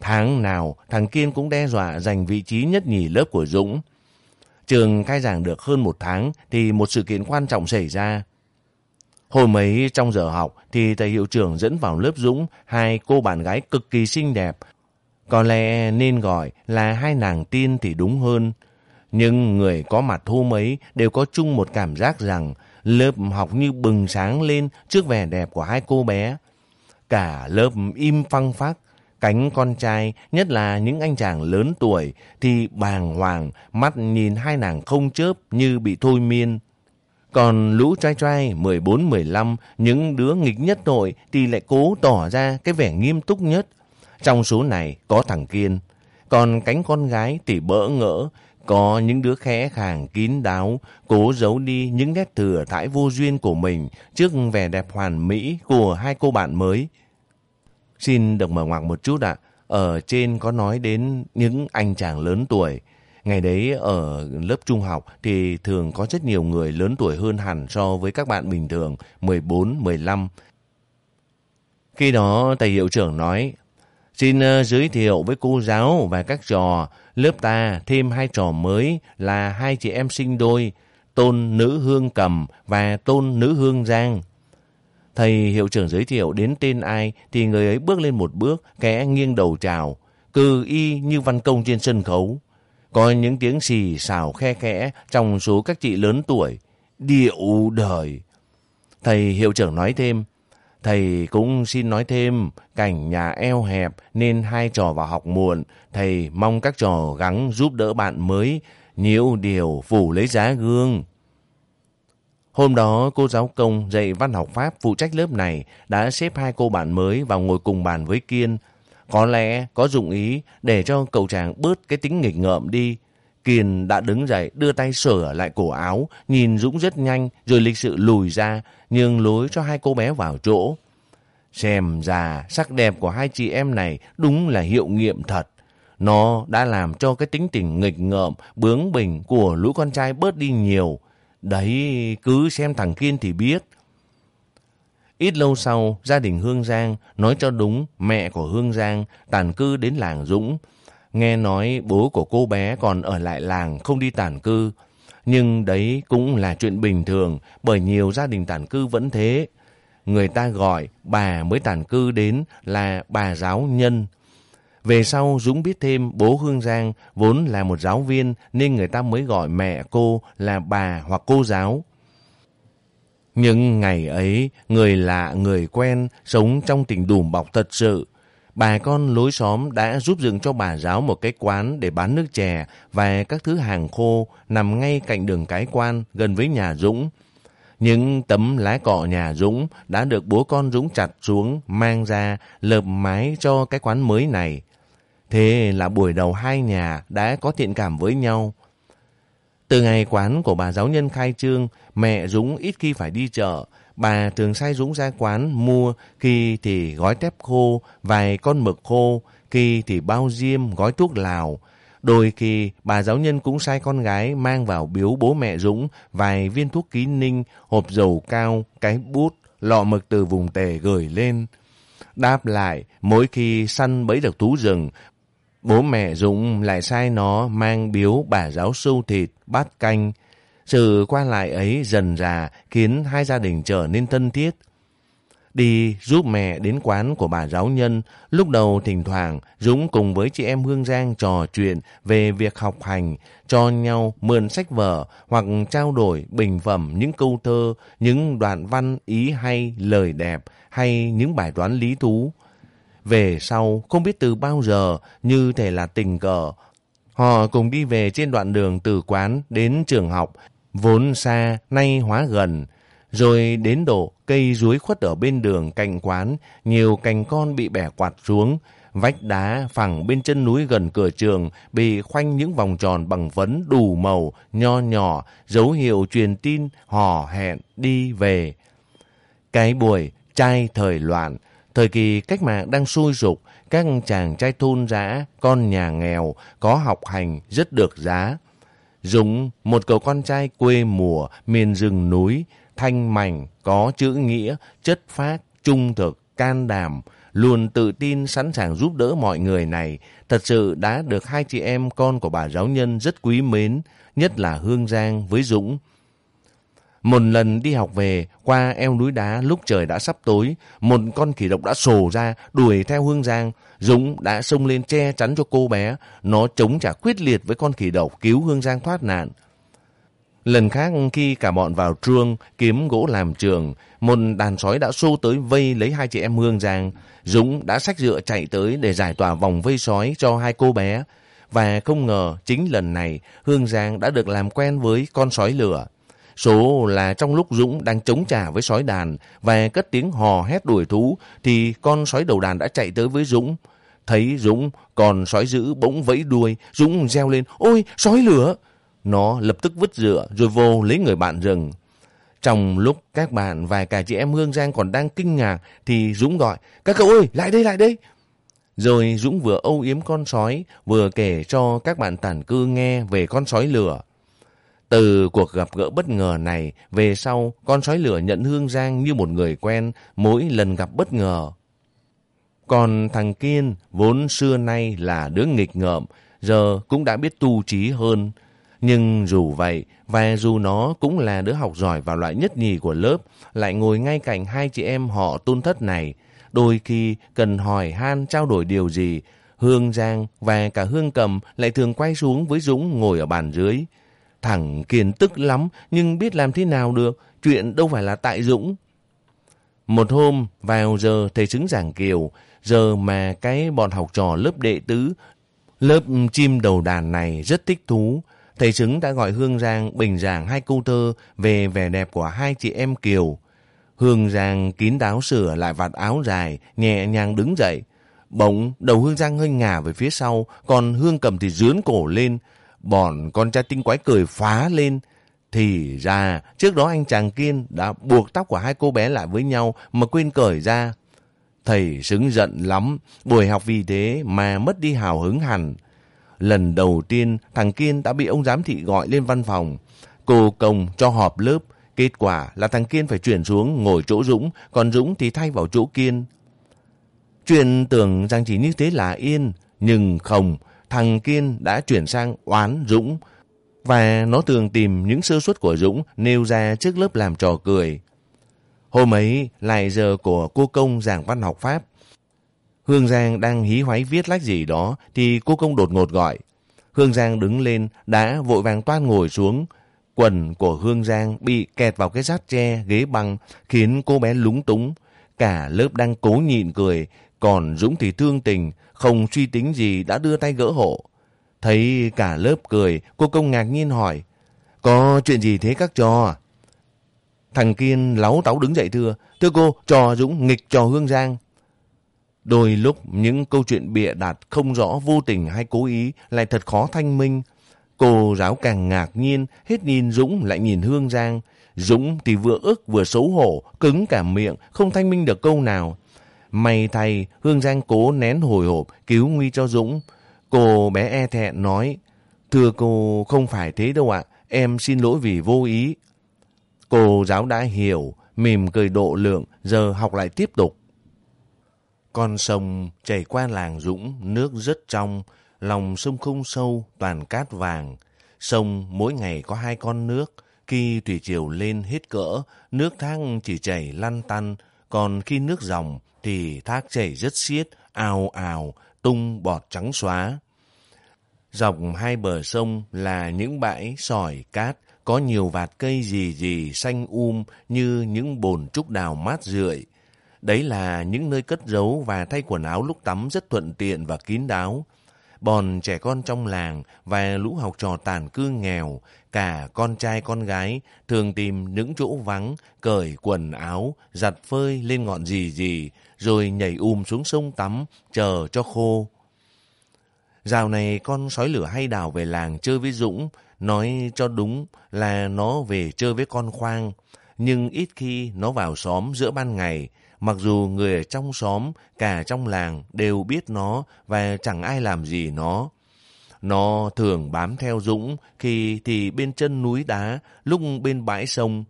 Tháng nào, thằng Kiên cũng đe dọa giành vị trí nhất nhì lớp của Dũng. Trường khai giảng được hơn một tháng thì một sự kiện quan trọng xảy ra. Hồi mấy trong giờ học thì thầy hiệu trưởng dẫn vào lớp Dũng hai cô bạn gái cực kỳ xinh đẹp. Có lẽ nên gọi là hai nàng tiên thì đúng hơn. Nhưng người có mặt hôm ấy đều có chung một cảm giác rằng lớp học như bừng sáng lên trước vẻ đẹp của hai cô bé. Cả lớp im phăng phắc, cánh con trai, nhất là những anh chàng lớn tuổi, thì bàng hoàng, mắt nhìn hai nàng không chớp như bị thôi miên. Còn lũ trai trai 14-15, những đứa nghịch nhất nội thì lại cố tỏ ra cái vẻ nghiêm túc nhất. Trong số này có thằng Kiên. Còn cánh con gái thì bỡ ngỡ, có những đứa khẽ khàng kín đáo, cố giấu đi những nét thừa thải vô duyên của mình trước vẻ đẹp hoàn mỹ của hai cô bạn mới. Xin được mở ngoặc một chút ạ. Ở trên có nói đến những anh chàng lớn tuổi. Ngày đấy ở lớp trung học thì thường có rất nhiều người lớn tuổi hơn hẳn so với các bạn bình thường 14, 15. Khi đó thầy hiệu trưởng nói Xin ờ, giới thiệu với cô giáo và các trò lớp ta thêm hai trò mới là hai chị em sinh đôi, tôn nữ hương cầm và tôn nữ hương giang. Thầy hiệu trưởng giới thiệu đến tên ai thì người ấy bước lên một bước, kẽ nghiêng đầu chào, cư y như văn công trên sân khấu. Có những tiếng xì xào khe khẽ trong số các chị lớn tuổi. Điệu đời. Thầy hiệu trưởng nói thêm, Thầy cũng xin nói thêm, cảnh nhà eo hẹp nên hai trò vào học muộn. Thầy mong các trò gắng giúp đỡ bạn mới nhiễu điều phủ lấy giá gương. Hôm đó, cô giáo công dạy văn học Pháp phụ trách lớp này đã xếp hai cô bạn mới vào ngồi cùng bàn với Kiên. Có lẽ có dụng ý để cho cậu chàng bớt cái tính nghịch ngợm đi. Kiên đã đứng dậy đưa tay sửa lại cổ áo, nhìn Dũng rất nhanh rồi lịch sự lùi ra, nhường lối cho hai cô bé vào chỗ. Xem ra sắc đẹp của hai chị em này đúng là hiệu nghiệm thật. Nó đã làm cho cái tính tình nghịch ngợm, bướng bỉnh của lũ con trai bớt đi nhiều. Đấy, cứ xem thằng Kiên thì biết. Ít lâu sau, gia đình Hương Giang nói cho đúng mẹ của Hương Giang tàn cư đến làng Dũng. Nghe nói bố của cô bé còn ở lại làng không đi tàn cư. Nhưng đấy cũng là chuyện bình thường bởi nhiều gia đình tàn cư vẫn thế. Người ta gọi bà mới tàn cư đến là bà giáo nhân. Về sau Dũng biết thêm bố Hương Giang vốn là một giáo viên nên người ta mới gọi mẹ cô là bà hoặc cô giáo. Nhưng ngày ấy, người lạ, người quen, sống trong tình đùm bọc thật sự. Bà con lối xóm đã giúp dựng cho bà giáo một cái quán để bán nước chè và các thứ hàng khô nằm ngay cạnh đường cái quan gần với nhà Dũng. Những tấm lá cọ nhà Dũng đã được bố con Dũng chặt xuống, mang ra, lợp mái cho cái quán mới này. Thế là buổi đầu hai nhà đã có thiện cảm với nhau. Từ ngày quán của bà giáo nhân khai trương, mẹ Dũng ít khi phải đi chợ. Bà thường sai Dũng ra quán mua, khi thì gói tép khô, vài con mực khô, khi thì bao diêm, gói thuốc lào. Đôi khi bà giáo nhân cũng sai con gái mang vào biếu bố mẹ Dũng vài viên thuốc ký ninh, hộp dầu cao, cái bút, lọ mực từ vùng tề gửi lên. Đáp lại, mỗi khi săn bẫy được thú rừng, Bố mẹ Dũng lại sai nó mang biếu bà giáo sưu thịt, bát canh. Sự qua lại ấy dần già khiến hai gia đình trở nên thân thiết. Đi giúp mẹ đến quán của bà giáo nhân, lúc đầu thỉnh thoảng Dũng cùng với chị em Hương Giang trò chuyện về việc học hành, cho nhau mượn sách vở hoặc trao đổi bình phẩm những câu thơ, những đoạn văn ý hay, lời đẹp hay những bài toán lý thú. Về sau, không biết từ bao giờ, như thể là tình cờ. Họ cùng đi về trên đoạn đường từ quán đến trường học, vốn xa, nay hóa gần. Rồi đến độ cây rúi khuất ở bên đường cạnh quán, nhiều cành con bị bẻ quạt xuống. Vách đá phẳng bên chân núi gần cửa trường bị khoanh những vòng tròn bằng phấn đủ màu, nho nhỏ, dấu hiệu truyền tin, hò hẹn, đi về. Cái buổi trai thời loạn, Thời kỳ cách mạng đang sôi sục, các chàng trai thôn giã, con nhà nghèo, có học hành rất được giá. Dũng, một cậu con trai quê mùa, miền rừng núi, thanh mảnh, có chữ nghĩa, chất phát, trung thực, can đảm, luôn tự tin sẵn sàng giúp đỡ mọi người này, thật sự đã được hai chị em con của bà giáo nhân rất quý mến, nhất là Hương Giang với Dũng. Một lần đi học về, qua eo núi đá lúc trời đã sắp tối, một con khỉ độc đã sổ ra, đuổi theo Hương Giang. Dũng đã xông lên che chắn cho cô bé. Nó chống trả quyết liệt với con khỉ độc cứu Hương Giang thoát nạn. Lần khác khi cả bọn vào truông kiếm gỗ làm trường, một đàn sói đã xô tới vây lấy hai chị em Hương Giang. Dũng đã xách dựa chạy tới để giải tỏa vòng vây sói cho hai cô bé. Và không ngờ chính lần này Hương Giang đã được làm quen với con sói lửa. Số là trong lúc Dũng đang chống trả với sói đàn và cất tiếng hò hét đuổi thú thì con sói đầu đàn đã chạy tới với Dũng. Thấy Dũng còn sói dữ bỗng vẫy đuôi, Dũng reo lên, ôi sói lửa! Nó lập tức vứt dựa rồi vô lấy người bạn rừng. Trong lúc các bạn và cả chị em Hương Giang còn đang kinh ngạc thì Dũng gọi, các cậu ơi, lại đây, lại đây! Rồi Dũng vừa âu yếm con sói, vừa kể cho các bạn tản cư nghe về con sói lửa. Từ cuộc gặp gỡ bất ngờ này, về sau, con sói lửa nhận Hương Giang như một người quen, mỗi lần gặp bất ngờ. Còn thằng Kiên, vốn xưa nay là đứa nghịch ngợm, giờ cũng đã biết tu trí hơn. Nhưng dù vậy, và dù nó cũng là đứa học giỏi và loại nhất nhì của lớp, lại ngồi ngay cạnh hai chị em họ tôn thất này, đôi khi cần hỏi han trao đổi điều gì, Hương Giang và cả Hương Cầm lại thường quay xuống với Dũng ngồi ở bàn dưới. Thằng Kiên tức lắm, nhưng biết làm thế nào được, chuyện đâu phải là tại Dũng. Một hôm, vào giờ thầy xứng giảng kiều, giờ mà cái bọn học trò lớp đệ tứ, lớp chim đầu đàn này rất thích thú. thầy xứng đã gọi Hương Giang bình giảng hai câu thơ về vẻ đẹp của hai chị em Kiều. Hương Giang kín đáo sửa lại vạt áo dài, nhẹ nhàng đứng dậy. Bỗng đầu Hương Giang hơi ngả về phía sau, còn Hương cầm thì dướn cổ lên. Bọn con trai tinh quái cười phá lên. Thì ra, trước đó anh chàng Kiên đã buộc tóc của hai cô bé lại với nhau mà quên cởi ra. Thầy xứng giận lắm, buổi học vì thế mà mất đi hào hứng hẳn. Lần đầu tiên, thằng Kiên đã bị ông giám thị gọi lên văn phòng. Cô Công cho họp lớp. Kết quả là thằng Kiên phải chuyển xuống ngồi chỗ Dũng, còn Dũng thì thay vào chỗ Kiên. Chuyện tưởng rằng chỉ như thế là yên, nhưng không, thằng Kiên đã chuyển sang oán Dũng. Và nó thường tìm những sơ suất của Dũng nêu ra trước lớp làm trò cười. Hôm ấy lại giờ của cô Công giảng văn học Pháp. Hương Giang đang hí hoáy viết lách gì đó thì cô Công đột ngột gọi. Hương Giang đứng lên, đã vội vàng toan ngồi xuống. Quần của Hương Giang bị kẹt vào cái rát tre, ghế băng, khiến cô bé lúng túng. Cả lớp đang cố nhịn cười, còn Dũng thì thương tình không suy tính gì đã đưa tay gỡ hộ. Thấy cả lớp cười cô Công ngạc nhiên hỏi Có chuyện gì thế các trò? Thằng Kiên láu táu đứng dậy thưa Thưa cô, trò Dũng nghịch trò Hương Giang Đôi lúc những câu chuyện bịa đặt không rõ vô tình hay cố ý lại thật khó thanh minh. Cô giáo càng ngạc nhiên, hết nhìn Dũng lại nhìn Hương Giang. Dũng thì vừa ức vừa xấu hổ, cứng cả miệng, không thanh minh được câu nào. May thay, Hương Giang cố nén hồi hộp, cứu nguy cho Dũng. Cô bé e thẹn nói, Thưa cô, không phải thế đâu ạ, em xin lỗi vì vô ý. Cô giáo đã hiểu, mỉm cười độ lượng, giờ học lại tiếp tục. Con sông chảy qua làng Dũng, nước rất trong, lòng sông không sâu, toàn cát vàng. Sông mỗi ngày có hai con nước, khi thủy triều lên hết cỡ, nước thang chỉ chảy lăn tăn, còn khi nước dòng thì thác chảy rất xiết, ào ào, tung bọt trắng xóa. Dọc hai bờ sông là những bãi sỏi cát, có nhiều vạt cây gì gì xanh um như những bồn trúc đào mát rượi. Đấy là những nơi cất giấu và thay quần áo lúc tắm rất thuận tiện và kín đáo. Bọn trẻ con trong làng và lũ học trò tàn cư nghèo, cả con trai con gái thường tìm những chỗ vắng, cởi quần áo, giặt phơi lên ngọn gì gì, rồi nhảy um xuống sông tắm, chờ cho khô. Dạo này con sói lửa hay đào về làng chơi với Dũng, nói cho đúng là nó về chơi với con khoang. Nhưng ít khi nó vào xóm giữa ban ngày, mặc dù người ở trong xóm, cả trong làng đều biết nó và chẳng ai làm gì nó. Nó thường bám theo Dũng khi thì bên chân núi đá, lúc bên bãi sông.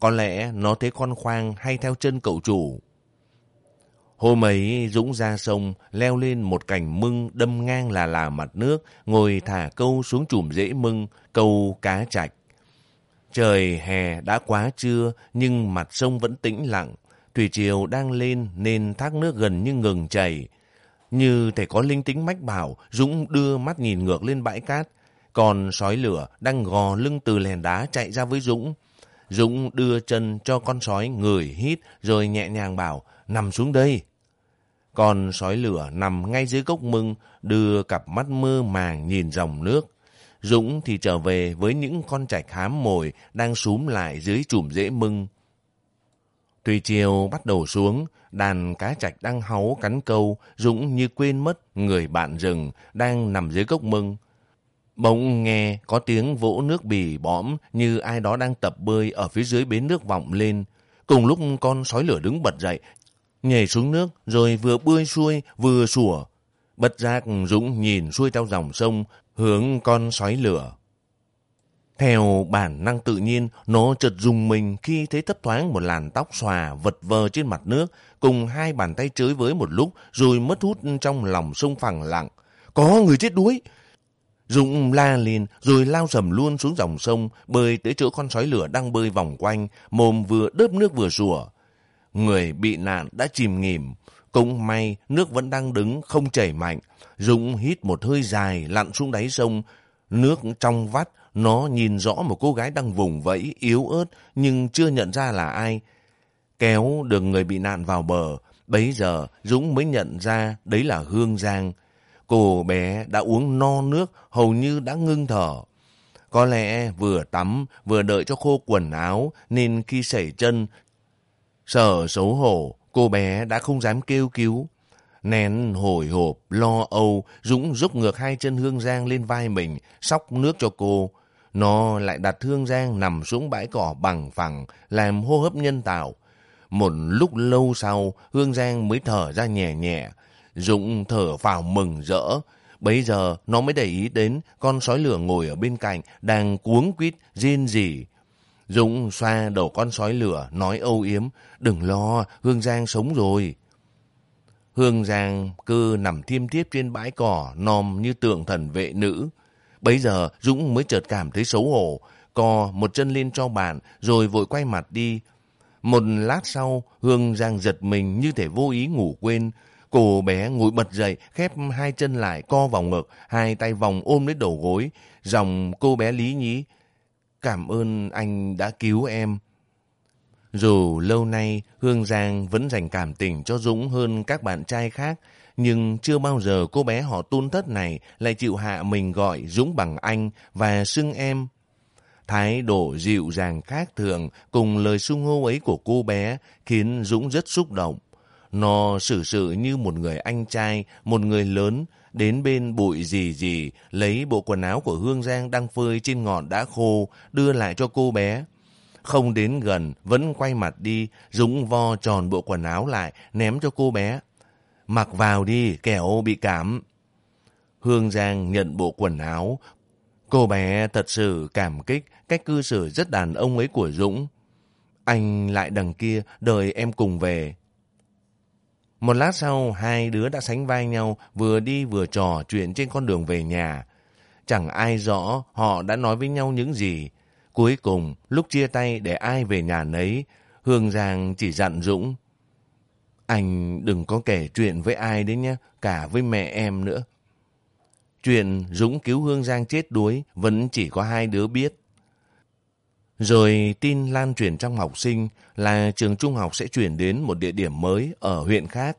Có lẽ nó thấy con khoang hay theo chân cậu chủ. Hôm ấy Dũng ra sông, leo lên một cành mưng đâm ngang là là mặt nước, ngồi thả câu xuống chùm rễ mưng, câu cá chạch. Trời hè đã quá trưa, nhưng mặt sông vẫn tĩnh lặng. Thủy triều đang lên nên thác nước gần như ngừng chảy. Như thể có linh tính mách bảo, Dũng đưa mắt nhìn ngược lên bãi cát. Còn sói lửa đang gò lưng từ lèn đá chạy ra với Dũng. Dũng đưa chân cho con sói người hít rồi nhẹ nhàng bảo, nằm xuống đây. Con sói lửa nằm ngay dưới gốc mưng, đưa cặp mắt mơ màng nhìn dòng nước. Dũng thì trở về với những con trạch hám mồi đang súm lại dưới chùm rễ mưng. Tuy chiều bắt đầu xuống, đàn cá trạch đang háu cắn câu, Dũng như quên mất người bạn rừng đang nằm dưới gốc mưng. Bỗng nghe có tiếng vỗ nước bì bõm như ai đó đang tập bơi ở phía dưới bến nước vọng lên. Cùng lúc con sói lửa đứng bật dậy, nhảy xuống nước rồi vừa bơi xuôi vừa sủa. Bất giác Dũng nhìn xuôi theo dòng sông hướng con sói lửa. Theo bản năng tự nhiên, nó chợt dùng mình khi thấy thấp thoáng một làn tóc xòa vật vờ trên mặt nước, cùng hai bàn tay chới với một lúc, rồi mất hút trong lòng sông phẳng lặng. Có người chết đuối! Dũng la lên, rồi lao sầm luôn xuống dòng sông, bơi tới chỗ con sói lửa đang bơi vòng quanh, mồm vừa đớp nước vừa rùa. Người bị nạn đã chìm nghỉm. Cũng may nước vẫn đang đứng, không chảy mạnh. Dũng hít một hơi dài, lặn xuống đáy sông. Nước trong vắt, nó nhìn rõ một cô gái đang vùng vẫy, yếu ớt, nhưng chưa nhận ra là ai. Kéo được người bị nạn vào bờ, bấy giờ Dũng mới nhận ra đấy là Hương Giang. Cô bé đã uống no nước, hầu như đã ngưng thở. Có lẽ vừa tắm vừa đợi cho khô quần áo nên khi sẩy chân, sợ xấu hổ, cô bé đã không dám kêu cứu. Nén hồi hộp, lo âu, Dũng rúc ngược hai chân Hương Giang lên vai mình, sóc nước cho cô. Nó lại đặt Hương Giang nằm xuống bãi cỏ bằng phẳng, làm hô hấp nhân tạo. Một lúc lâu sau, Hương Giang mới thở ra nhẹ nhẹ. Dũng thở vào mừng rỡ. Bấy giờ, nó mới để ý đến con sói lửa ngồi ở bên cạnh, đang cuống quýt, riêng rỉ. Dũng xoa đầu con sói lửa, nói âu yếm, đừng lo, Hương Giang sống rồi. Hương Giang cứ nằm thiêm thiếp trên bãi cỏ, nòm như tượng thần vệ nữ. Bấy giờ Dũng mới chợt cảm thấy xấu hổ, co một chân lên cho bạn, rồi vội quay mặt đi. Một lát sau, Hương Giang giật mình như thể vô ý ngủ quên. Cô bé ngồi bật dậy, khép hai chân lại, co vào ngực, hai tay vòng ôm lấy đầu gối. Dòng cô bé lý nhí, cảm ơn anh đã cứu em. Dù lâu nay Hương Giang vẫn dành cảm tình cho Dũng hơn các bạn trai khác, nhưng chưa bao giờ cô bé họ tuôn thất này lại chịu hạ mình gọi Dũng bằng anh và xưng em. Thái độ dịu dàng khác thường cùng lời sung hô ấy của cô bé khiến Dũng rất xúc động. Nó xử sự như một người anh trai, một người lớn, đến bên bụi gì gì, lấy bộ quần áo của Hương Giang đang phơi trên ngọn đã khô, đưa lại cho cô bé. Không đến gần, vẫn quay mặt đi, Dũng vo tròn bộ quần áo lại, ném cho cô bé. Mặc vào đi, kẻo bị cảm. Hương Giang nhận bộ quần áo. Cô bé thật sự cảm kích cách cư xử rất đàn ông ấy của Dũng. Anh lại đằng kia, đợi em cùng về. Một lát sau, hai đứa đã sánh vai nhau, vừa đi vừa trò chuyện trên con đường về nhà. Chẳng ai rõ họ đã nói với nhau những gì. Cuối cùng, lúc chia tay để ai về nhà nấy, Hương Giang chỉ dặn Dũng. Anh đừng có kể chuyện với ai đấy nhé, cả với mẹ em nữa. Chuyện Dũng cứu Hương Giang chết đuối vẫn chỉ có hai đứa biết. Rồi tin lan truyền trong học sinh là trường trung học sẽ chuyển đến một địa điểm mới ở huyện khác.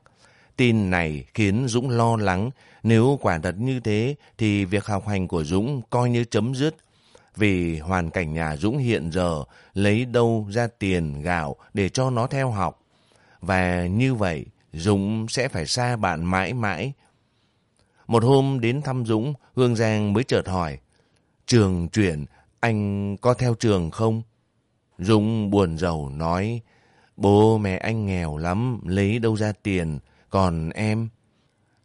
Tin này khiến Dũng lo lắng, nếu quả thật như thế thì việc học hành của Dũng coi như chấm dứt. Vì hoàn cảnh nhà Dũng hiện giờ lấy đâu ra tiền gạo để cho nó theo học. Và như vậy Dũng sẽ phải xa bạn mãi mãi. Một hôm đến thăm Dũng, Hương Giang mới chợt hỏi. Trường chuyển anh có theo trường không? Dũng buồn rầu nói, bố mẹ anh nghèo lắm, lấy đâu ra tiền, còn em?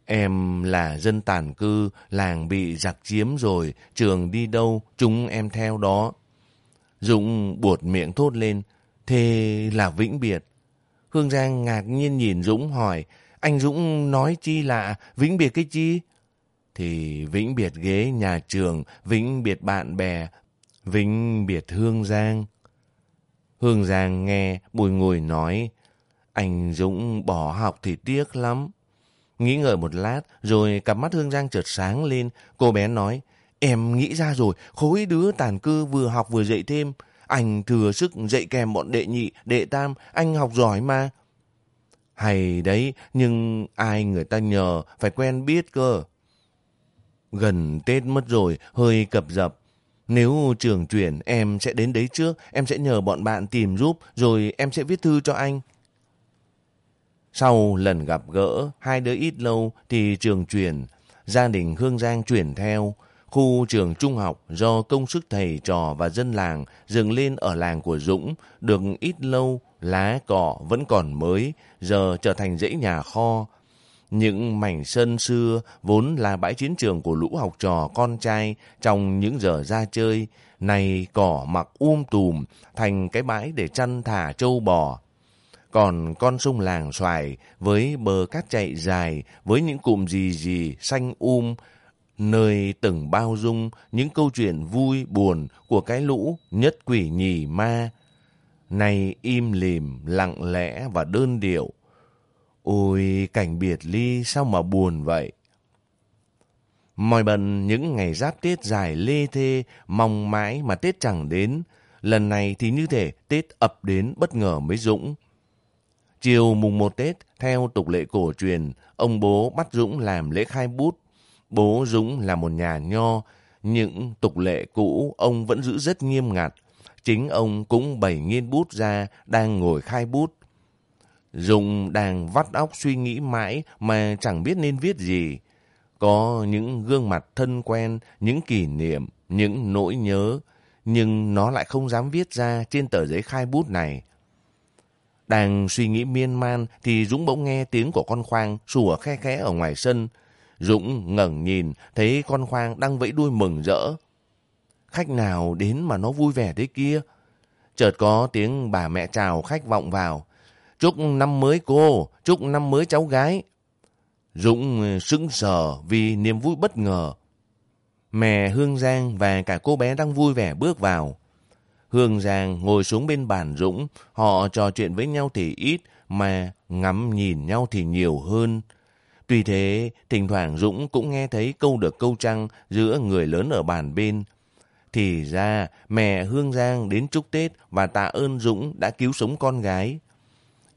Em là dân tản cư, làng bị giặc chiếm rồi, trường đi đâu, chúng em theo đó. Dũng buột miệng thốt lên, thế là vĩnh biệt. Hương Giang ngạc nhiên nhìn Dũng hỏi, anh Dũng nói chi lạ, vĩnh biệt cái chi? Thì vĩnh biệt ghế nhà trường, vĩnh biệt bạn bè, Vĩnh biệt Hương Giang. Hương Giang nghe bùi ngùi nói, anh Dũng bỏ học thì tiếc lắm. Nghĩ ngợi một lát, rồi cặp mắt Hương Giang chợt sáng lên, cô bé nói, em nghĩ ra rồi, khối đứa tàn cư vừa học vừa dạy thêm. Anh thừa sức dạy kèm bọn đệ nhị, đệ tam, anh học giỏi mà. Hay đấy, nhưng ai người ta nhờ, phải quen biết cơ. Gần Tết mất rồi, hơi cập dập, nếu trường chuyển em sẽ đến đấy trước, em sẽ nhờ bọn bạn tìm giúp, rồi em sẽ viết thư cho anh. Sau lần gặp gỡ, hai đứa ít lâu thì trường chuyển, gia đình Hương Giang chuyển theo. Khu trường trung học do công sức thầy trò và dân làng dừng lên ở làng của Dũng, được ít lâu, lá cỏ vẫn còn mới, giờ trở thành dãy nhà kho, những mảnh sân xưa vốn là bãi chiến trường của lũ học trò con trai trong những giờ ra chơi, này cỏ mặc um tùm thành cái bãi để chăn thả trâu bò. Còn con sông làng xoài với bờ cát chạy dài với những cụm gì gì xanh um, nơi từng bao dung những câu chuyện vui buồn của cái lũ nhất quỷ nhì ma. Này im lìm, lặng lẽ và đơn điệu Ôi, cảnh biệt ly sao mà buồn vậy? Mỏi bần những ngày giáp Tết dài lê thê, mong mãi mà Tết chẳng đến. Lần này thì như thể Tết ập đến bất ngờ mới Dũng. Chiều mùng một Tết, theo tục lệ cổ truyền, ông bố bắt Dũng làm lễ khai bút. Bố Dũng là một nhà nho, những tục lệ cũ ông vẫn giữ rất nghiêm ngặt. Chính ông cũng bày nghiên bút ra, đang ngồi khai bút. Dũng đang vắt óc suy nghĩ mãi mà chẳng biết nên viết gì. Có những gương mặt thân quen, những kỷ niệm, những nỗi nhớ, nhưng nó lại không dám viết ra trên tờ giấy khai bút này. Đang suy nghĩ miên man thì Dũng bỗng nghe tiếng của con khoang sủa khe khẽ ở ngoài sân. Dũng ngẩng nhìn thấy con khoang đang vẫy đuôi mừng rỡ. Khách nào đến mà nó vui vẻ thế kia? Chợt có tiếng bà mẹ chào khách vọng vào. Chúc năm mới cô, chúc năm mới cháu gái. Dũng sững sờ vì niềm vui bất ngờ. Mẹ Hương Giang và cả cô bé đang vui vẻ bước vào. Hương Giang ngồi xuống bên bàn Dũng, họ trò chuyện với nhau thì ít, mà ngắm nhìn nhau thì nhiều hơn. Tuy thế, thỉnh thoảng Dũng cũng nghe thấy câu được câu trăng giữa người lớn ở bàn bên. Thì ra, mẹ Hương Giang đến chúc Tết và tạ ơn Dũng đã cứu sống con gái.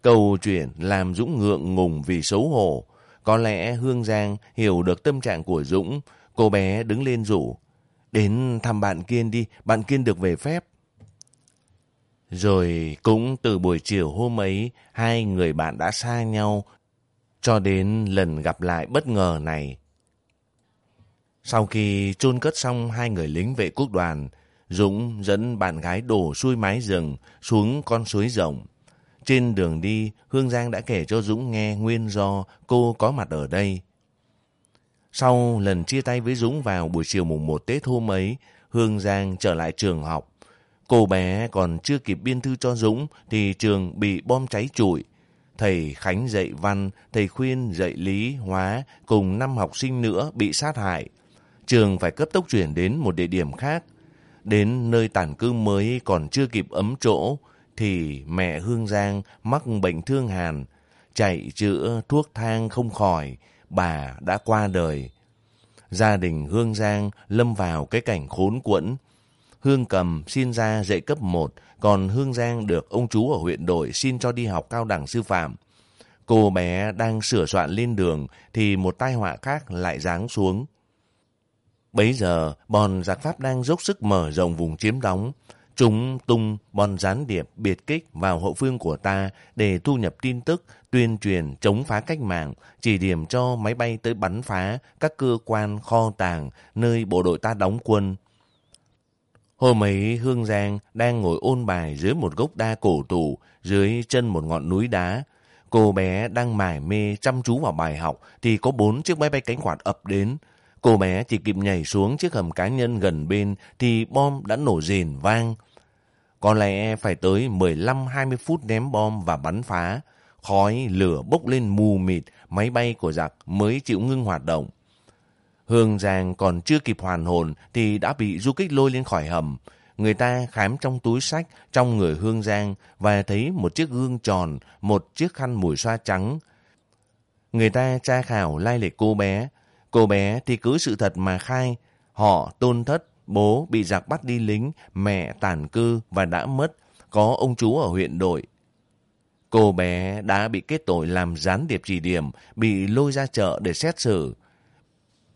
Câu chuyện làm Dũng ngượng ngùng vì xấu hổ. Có lẽ Hương Giang hiểu được tâm trạng của Dũng. Cô bé đứng lên rủ. Đến thăm bạn Kiên đi, bạn Kiên được về phép. Rồi cũng từ buổi chiều hôm ấy, hai người bạn đã xa nhau, cho đến lần gặp lại bất ngờ này. Sau khi chôn cất xong hai người lính vệ quốc đoàn, Dũng dẫn bạn gái đổ xuôi mái rừng xuống con suối rộng. Trên đường đi, Hương Giang đã kể cho Dũng nghe nguyên do cô có mặt ở đây. Sau lần chia tay với Dũng vào buổi chiều mùng 1 Tết hôm ấy, Hương Giang trở lại trường học. Cô bé còn chưa kịp biên thư cho Dũng thì trường bị bom cháy trụi. Thầy Khánh dạy văn, thầy Khuyên dạy lý, hóa cùng năm học sinh nữa bị sát hại. Trường phải cấp tốc chuyển đến một địa điểm khác. Đến nơi tản cư mới còn chưa kịp ấm chỗ thì mẹ Hương Giang mắc bệnh thương hàn, chạy chữa thuốc thang không khỏi, bà đã qua đời. Gia đình Hương Giang lâm vào cái cảnh khốn quẫn, Hương Cầm xin ra dạy cấp 1, còn Hương Giang được ông chú ở huyện đội xin cho đi học cao đẳng sư phạm. Cô bé đang sửa soạn lên đường thì một tai họa khác lại giáng xuống. Bấy giờ, bọn giặc Pháp đang dốc sức mở rộng vùng chiếm đóng. Chúng tung bọn gián điệp biệt kích vào hậu phương của ta để thu nhập tin tức, tuyên truyền chống phá cách mạng, chỉ điểm cho máy bay tới bắn phá các cơ quan kho tàng nơi bộ đội ta đóng quân. Hôm ấy Hương Giang đang ngồi ôn bài dưới một gốc đa cổ thụ dưới chân một ngọn núi đá. Cô bé đang mải mê chăm chú vào bài học thì có bốn chiếc máy bay cánh quạt ập đến. Cô bé chỉ kịp nhảy xuống chiếc hầm cá nhân gần bên thì bom đã nổ rền vang. Có lẽ phải tới 15-20 phút ném bom và bắn phá. Khói, lửa bốc lên mù mịt, máy bay của giặc mới chịu ngưng hoạt động. Hương Giang còn chưa kịp hoàn hồn thì đã bị du kích lôi lên khỏi hầm. Người ta khám trong túi sách trong người Hương Giang và thấy một chiếc gương tròn, một chiếc khăn mùi xoa trắng. Người ta tra khảo lai lịch cô bé. Cô bé thì cứ sự thật mà khai. Họ tôn thất, bố bị giặc bắt đi lính, mẹ tàn cư và đã mất. Có ông chú ở huyện đội. Cô bé đã bị kết tội làm gián điệp chỉ điểm, bị lôi ra chợ để xét xử.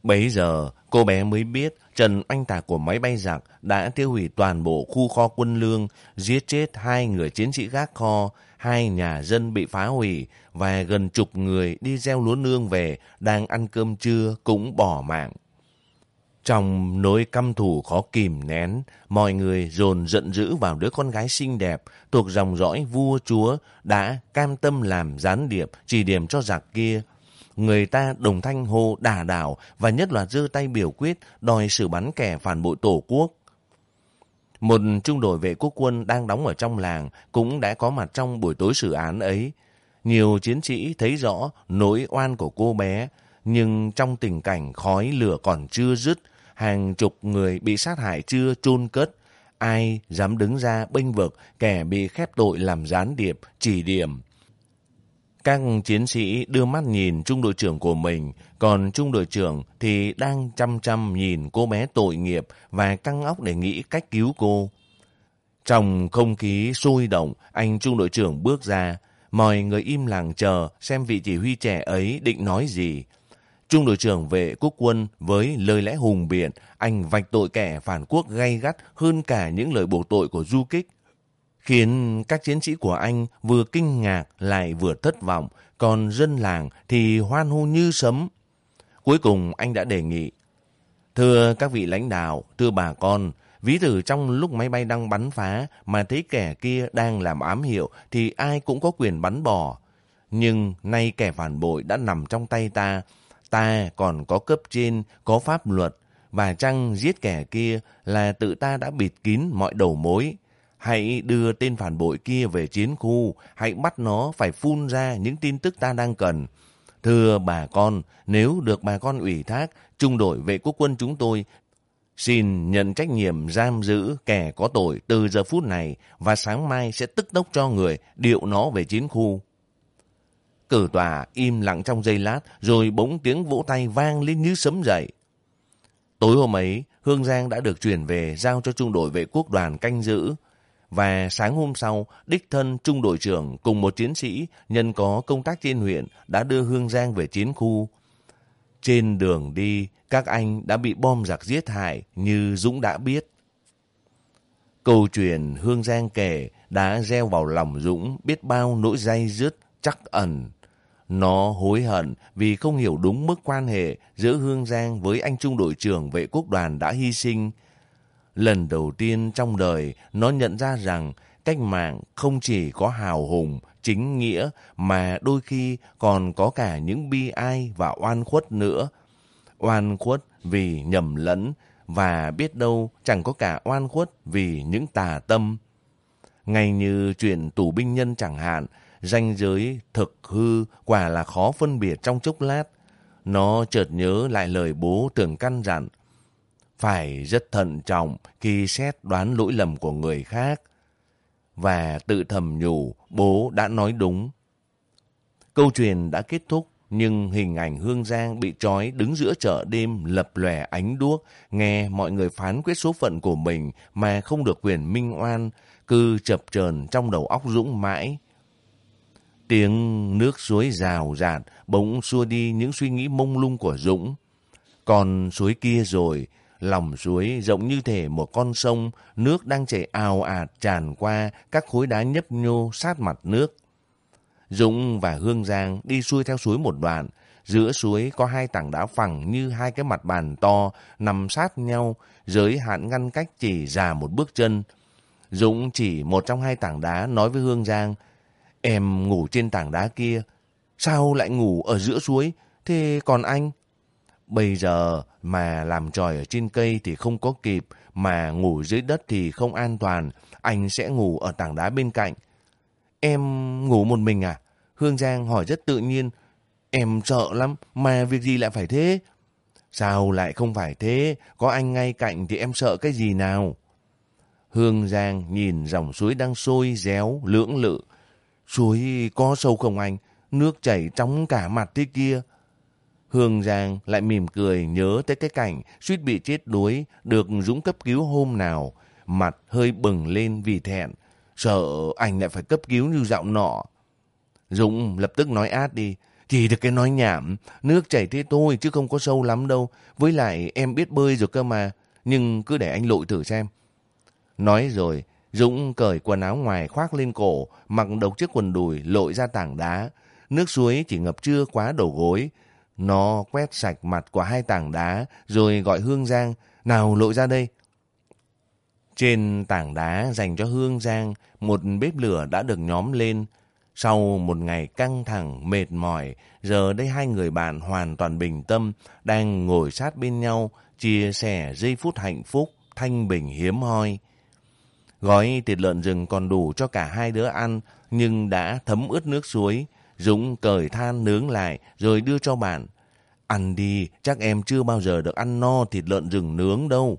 Bấy giờ, cô bé mới biết Trần Anh Tạc của máy bay giặc đã tiêu hủy toàn bộ khu kho quân lương, giết chết hai người chiến sĩ gác kho, hai nhà dân bị phá hủy và gần chục người đi gieo lúa nương về đang ăn cơm trưa cũng bỏ mạng. Trong nỗi căm thù khó kìm nén, mọi người dồn giận dữ vào đứa con gái xinh đẹp thuộc dòng dõi vua chúa đã cam tâm làm gián điệp chỉ điểm cho giặc kia người ta đồng thanh hô đà đảo và nhất loạt giơ tay biểu quyết đòi xử bắn kẻ phản bội tổ quốc. Một trung đội vệ quốc quân đang đóng ở trong làng cũng đã có mặt trong buổi tối xử án ấy. Nhiều chiến sĩ thấy rõ nỗi oan của cô bé, nhưng trong tình cảnh khói lửa còn chưa dứt, hàng chục người bị sát hại chưa chôn cất, ai dám đứng ra bênh vực kẻ bị khép tội làm gián điệp, chỉ điểm. Các chiến sĩ đưa mắt nhìn trung đội trưởng của mình, còn trung đội trưởng thì đang chăm chăm nhìn cô bé tội nghiệp và căng óc để nghĩ cách cứu cô. Trong không khí sôi động, anh trung đội trưởng bước ra, mọi người im lặng chờ xem vị chỉ huy trẻ ấy định nói gì. Trung đội trưởng vệ quốc quân với lời lẽ hùng biện, anh vạch tội kẻ phản quốc gay gắt hơn cả những lời buộc tội của du kích. Khiến các chiến sĩ của anh vừa kinh ngạc lại vừa thất vọng, còn dân làng thì hoan hô như sấm. Cuối cùng anh đã đề nghị, Thưa các vị lãnh đạo, thưa bà con, ví dụ trong lúc máy bay đang bắn phá mà thấy kẻ kia đang làm ám hiệu thì ai cũng có quyền bắn bỏ. Nhưng nay kẻ phản bội đã nằm trong tay ta, ta còn có cấp trên, có pháp luật, và chăng giết kẻ kia là tự ta đã bịt kín mọi đầu mối. Hãy đưa tên phản bội kia về chiến khu, hãy bắt nó phải phun ra những tin tức ta đang cần. Thưa bà con, nếu được bà con ủy thác, trung đội vệ quốc quân chúng tôi xin nhận trách nhiệm giam giữ kẻ có tội từ giờ phút này và sáng mai sẽ tức tốc cho người điệu nó về chiến khu. Cử tòa im lặng trong giây lát rồi bỗng tiếng vỗ tay vang lên như sấm dậy. Tối hôm ấy, Hương Giang đã được chuyển về giao cho trung đội vệ quốc đoàn canh giữ. Và sáng hôm sau, đích thân trung đội trưởng cùng một chiến sĩ nhân có công tác trên huyện đã đưa Hương Giang về chiến khu. Trên đường đi, các anh đã bị bom giặc giết hại như Dũng đã biết. Câu chuyện Hương Giang kể đã gieo vào lòng Dũng biết bao nỗi dây dứt, chắc ẩn. Nó hối hận vì không hiểu đúng mức quan hệ giữa Hương Giang với anh trung đội trưởng vệ quốc đoàn đã hy sinh. Lần đầu tiên trong đời, nó nhận ra rằng cách mạng không chỉ có hào hùng, chính nghĩa mà đôi khi còn có cả những bi ai và oan khuất nữa. Oan khuất vì nhầm lẫn và biết đâu chẳng có cả oan khuất vì những tà tâm. Ngay như chuyện tù binh nhân chẳng hạn, ranh giới thực hư quả là khó phân biệt trong chốc lát. Nó chợt nhớ lại lời bố tưởng căn dặn. Phải rất thận trọng khi xét đoán lỗi lầm của người khác. Và tự thầm nhủ bố đã nói đúng. Câu chuyện đã kết thúc nhưng hình ảnh Hương Giang bị trói đứng giữa chợ đêm lập lòe ánh đuốc, nghe mọi người phán quyết số phận của mình mà không được quyền minh oan, cứ chập chờn trong đầu óc Dũng mãi. Tiếng nước suối rào rạt bỗng xua đi những suy nghĩ mông lung của Dũng. Còn suối kia rồi, lòng suối rộng như thể một con sông, nước đang chảy ào ạt tràn qua các khối đá nhấp nhô sát mặt nước. Dũng và Hương Giang đi xuôi theo suối một đoạn. Giữa suối có hai tảng đá phẳng như hai cái mặt bàn to nằm sát nhau, giới hạn ngăn cách chỉ già một bước chân. Dũng chỉ một trong hai tảng đá nói với Hương Giang, Em ngủ trên tảng đá kia, sao lại ngủ ở giữa suối, thế còn anh? Bây giờ mà làm tròi ở trên cây thì không có kịp, mà ngủ dưới đất thì không an toàn, anh sẽ ngủ ở tảng đá bên cạnh. Em ngủ một mình à? Hương Giang hỏi rất tự nhiên. Em sợ lắm, mà việc gì lại phải thế? Sao lại không phải thế? Có anh ngay cạnh thì em sợ cái gì nào? Hương Giang nhìn dòng suối đang sôi, réo, lưỡng lự. Suối có sâu không anh? Nước chảy trong cả mặt thế kia. Hương Giang lại mỉm cười nhớ tới cái cảnh suýt bị chết đuối được Dũng cấp cứu hôm nào. Mặt hơi bừng lên vì thẹn. Sợ anh lại phải cấp cứu như dạo nọ. Dũng lập tức nói át đi. Chỉ được cái nói nhảm, nước chảy thế thôi chứ không có sâu lắm đâu. Với lại em biết bơi rồi cơ mà, nhưng cứ để anh lội thử xem. Nói rồi, Dũng cởi quần áo ngoài khoác lên cổ, mặc đầu chiếc quần đùi lội ra tảng đá. Nước suối chỉ ngập chưa quá đầu gối. Nó quét sạch mặt của hai tảng đá rồi gọi Hương Giang, nào lội ra đây. Trên tảng đá dành cho Hương Giang, một bếp lửa đã được nhóm lên. Sau một ngày căng thẳng, mệt mỏi, giờ đây hai người bạn hoàn toàn bình tâm, đang ngồi sát bên nhau, chia sẻ giây phút hạnh phúc, thanh bình hiếm hoi. Gói thịt lợn rừng còn đủ cho cả hai đứa ăn, nhưng đã thấm ướt nước suối. Dũng cởi than nướng lại rồi đưa cho bạn. Ăn đi, chắc em chưa bao giờ được ăn no thịt lợn rừng nướng đâu.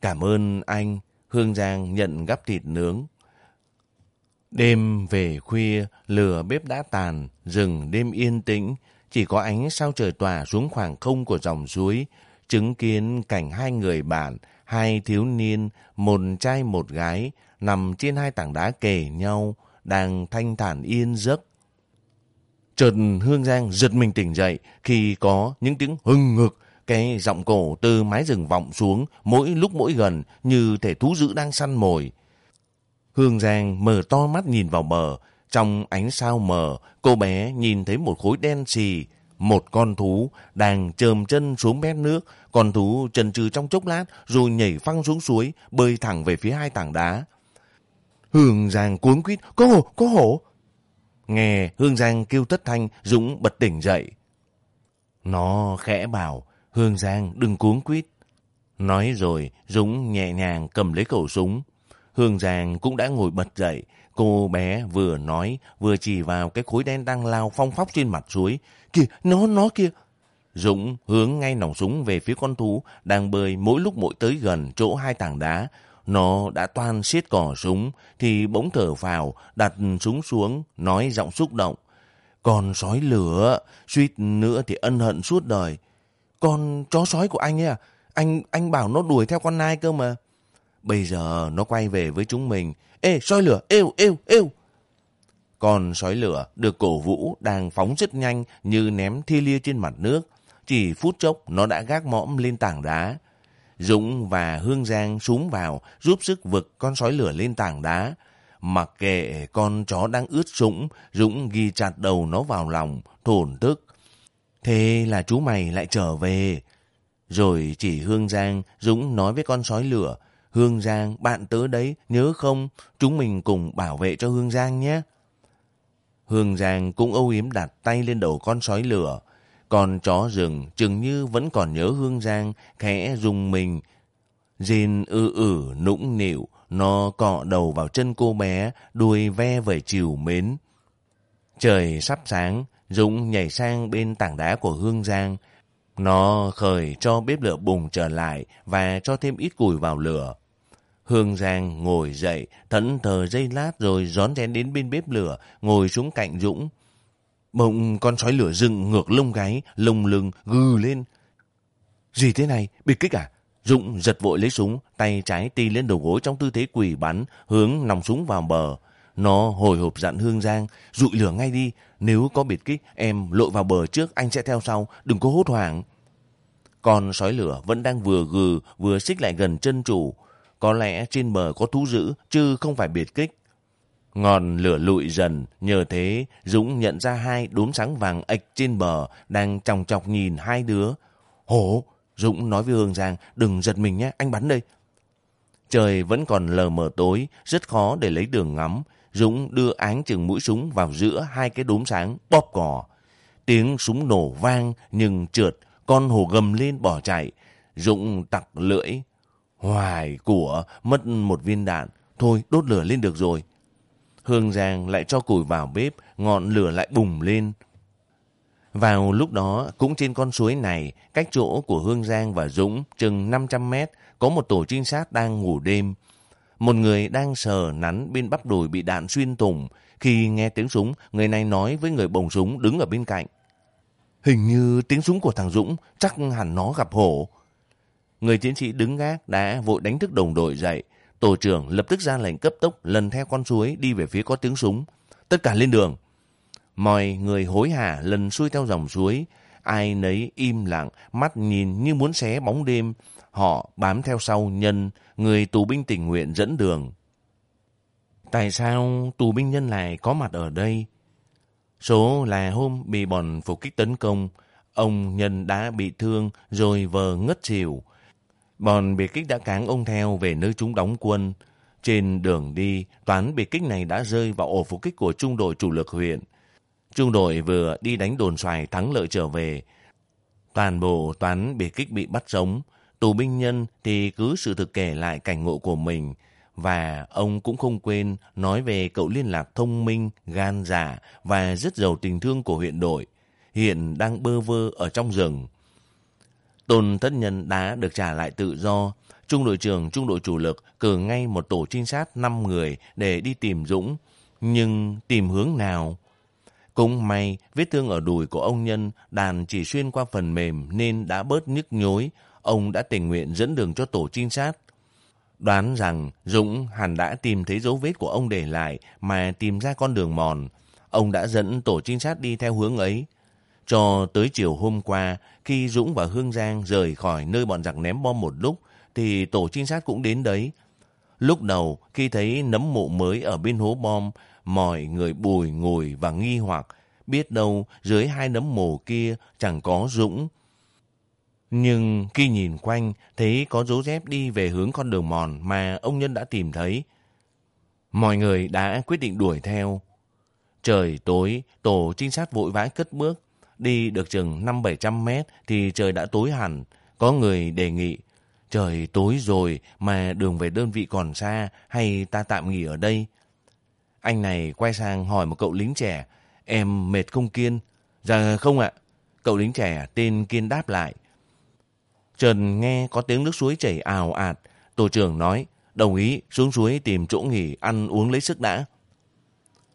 Cảm ơn anh. Hương Giang nhận gắp thịt nướng. Đêm về khuya, lửa bếp đã tàn, rừng đêm yên tĩnh, chỉ có ánh sao trời tỏa xuống khoảng không của dòng suối, chứng kiến cảnh hai người bạn, hai thiếu niên, một trai một gái, nằm trên hai tảng đá kề nhau, đang thanh thản yên giấc. Chợt Hương Giang giật mình tỉnh dậy khi có những tiếng hưng ngực, cái giọng cổ từ mái rừng vọng xuống mỗi lúc mỗi gần như thể thú dữ đang săn mồi. Hương Giang mở to mắt nhìn vào bờ, trong ánh sao mờ, cô bé nhìn thấy một khối đen xì, một con thú đang chồm chân xuống mép nước, con thú chần chừ trong chốc lát rồi nhảy phăng xuống suối, bơi thẳng về phía hai tảng đá. Hương Giang cuốn quýt, có hổ, có hổ. Nghe Hương Giang kêu tất thanh, Dũng bật tỉnh dậy. Nó khẽ bảo, Hương Giang đừng cuốn quýt. Nói rồi, Dũng nhẹ nhàng cầm lấy khẩu súng. Hương Giang cũng đã ngồi bật dậy. Cô bé vừa nói, vừa chỉ vào cái khối đen đang lao phong phóc trên mặt suối. Kìa, nó, nó kia. Dũng hướng ngay nòng súng về phía con thú đang bơi mỗi lúc mỗi tới gần chỗ hai tảng đá. Nó đã toan xiết cỏ súng thì bỗng thở phào, đặt súng xuống, nói giọng xúc động. Con sói lửa, suýt nữa thì ân hận suốt đời. Con chó sói của anh ấy à? Anh anh bảo nó đuổi theo con nai cơ mà. Bây giờ nó quay về với chúng mình. Ê, sói lửa, êu, êu, êu. Con sói lửa được cổ vũ đang phóng rất nhanh như ném thi lia trên mặt nước. Chỉ phút chốc nó đã gác mõm lên tảng đá. Dũng và Hương Giang xuống vào giúp sức vực con sói lửa lên tảng đá. Mặc kệ con chó đang ướt sũng, Dũng ghi chặt đầu nó vào lòng, thổn thức. Thế là chú mày lại trở về. Rồi chỉ Hương Giang, Dũng nói với con sói lửa. Hương Giang, bạn tớ đấy, nhớ không? Chúng mình cùng bảo vệ cho Hương Giang nhé. Hương Giang cũng âu yếm đặt tay lên đầu con sói lửa. Con chó rừng chừng như vẫn còn nhớ Hương Giang, khẽ dùng mình. Dên ư ử, nũng nịu, nó cọ đầu vào chân cô bé, đuôi ve về chiều mến. Trời sắp sáng, Dũng nhảy sang bên tảng đá của Hương Giang. Nó khởi cho bếp lửa bùng trở lại và cho thêm ít củi vào lửa. Hương Giang ngồi dậy, thẫn thờ dây lát rồi gión rén đến bên bếp lửa, ngồi xuống cạnh Dũng. Bỗng con sói lửa rừng ngược lông gáy, lông lưng gừ lên. Gì thế này? bị kích à? Dũng giật vội lấy súng, tay trái ti lên đầu gối trong tư thế quỳ bắn, hướng nòng súng vào bờ. Nó hồi hộp dặn Hương Giang, dụi lửa ngay đi. Nếu có biệt kích, em lội vào bờ trước, anh sẽ theo sau, đừng có hốt hoảng. Con sói lửa vẫn đang vừa gừ, vừa xích lại gần chân chủ. Có lẽ trên bờ có thú dữ, chứ không phải biệt kích. Ngọn lửa lụi dần, nhờ thế Dũng nhận ra hai đốm sáng vàng ếch trên bờ đang chòng chọc nhìn hai đứa. Hổ! Dũng nói với Hương Giang, đừng giật mình nhé, anh bắn đây. Trời vẫn còn lờ mờ tối, rất khó để lấy đường ngắm. Dũng đưa áng chừng mũi súng vào giữa hai cái đốm sáng, bóp cò. Tiếng súng nổ vang nhưng trượt, con hổ gầm lên bỏ chạy. Dũng tặc lưỡi. Hoài của, mất một viên đạn. Thôi, đốt lửa lên được rồi. Hương Giang lại cho củi vào bếp, ngọn lửa lại bùng lên. Vào lúc đó, cũng trên con suối này, cách chỗ của Hương Giang và Dũng chừng 500 mét, có một tổ trinh sát đang ngủ đêm. Một người đang sờ nắn bên bắp đùi bị đạn xuyên tùng. Khi nghe tiếng súng, người này nói với người bồng súng đứng ở bên cạnh. Hình như tiếng súng của thằng Dũng, chắc hẳn nó gặp hổ. Người chiến sĩ đứng gác đã vội đánh thức đồng đội dậy. Tổ trưởng lập tức ra lệnh cấp tốc lần theo con suối đi về phía có tiếng súng. Tất cả lên đường. Mọi người hối hả lần xuôi theo dòng suối. Ai nấy im lặng, mắt nhìn như muốn xé bóng đêm. Họ bám theo sau nhân, người tù binh tình nguyện dẫn đường. Tại sao tù binh nhân lại có mặt ở đây? Số là hôm bị bọn phục kích tấn công, ông nhân đã bị thương rồi vờ ngất xỉu. Bọn biệt kích đã cáng ông theo về nơi chúng đóng quân. Trên đường đi, toán biệt kích này đã rơi vào ổ phục kích của trung đội chủ lực huyện. Trung đội vừa đi đánh đồn xoài thắng lợi trở về. Toàn bộ toán biệt kích bị bắt sống. Tù binh nhân thì cứ sự thực kể lại cảnh ngộ của mình. Và ông cũng không quên nói về cậu liên lạc thông minh, gan dạ và rất giàu tình thương của huyện đội. Hiện đang bơ vơ ở trong rừng. Tôn Thất Nhân đã được trả lại tự do. Trung đội trưởng trung đội chủ lực cử ngay một tổ trinh sát 5 người để đi tìm Dũng. Nhưng tìm hướng nào? Cũng may, vết thương ở đùi của ông Nhân đàn chỉ xuyên qua phần mềm nên đã bớt nhức nhối. Ông đã tình nguyện dẫn đường cho tổ trinh sát. Đoán rằng Dũng hẳn đã tìm thấy dấu vết của ông để lại mà tìm ra con đường mòn. ông đã dẫn tổ trinh sát đi theo hướng ấy. Cho tới chiều hôm qua, khi Dũng và Hương Giang rời khỏi nơi bọn giặc ném bom một lúc, thì tổ trinh sát cũng đến đấy. Lúc đầu, khi thấy nấm mộ mới ở bên hố bom, mọi người bùi ngồi và nghi hoặc, biết đâu dưới hai nấm mồ kia chẳng có Dũng. Nhưng khi nhìn quanh, thấy có dấu dép đi về hướng con đường mòn mà ông Nhân đã tìm thấy. Mọi người đã quyết định đuổi theo. Trời tối, tổ trinh sát vội vã cất bước. Đi được chừng 5-700 mét thì trời đã tối hẳn. Có người đề nghị, trời tối rồi mà đường về đơn vị còn xa hay ta tạm nghỉ ở đây. Anh này quay sang hỏi một cậu lính trẻ, em mệt không Kiên? Dạ không ạ. Cậu lính trẻ tên Kiên đáp lại. Trần nghe có tiếng nước suối chảy ào ạt. Tổ trưởng nói, đồng ý xuống suối tìm chỗ nghỉ, ăn uống lấy sức đã.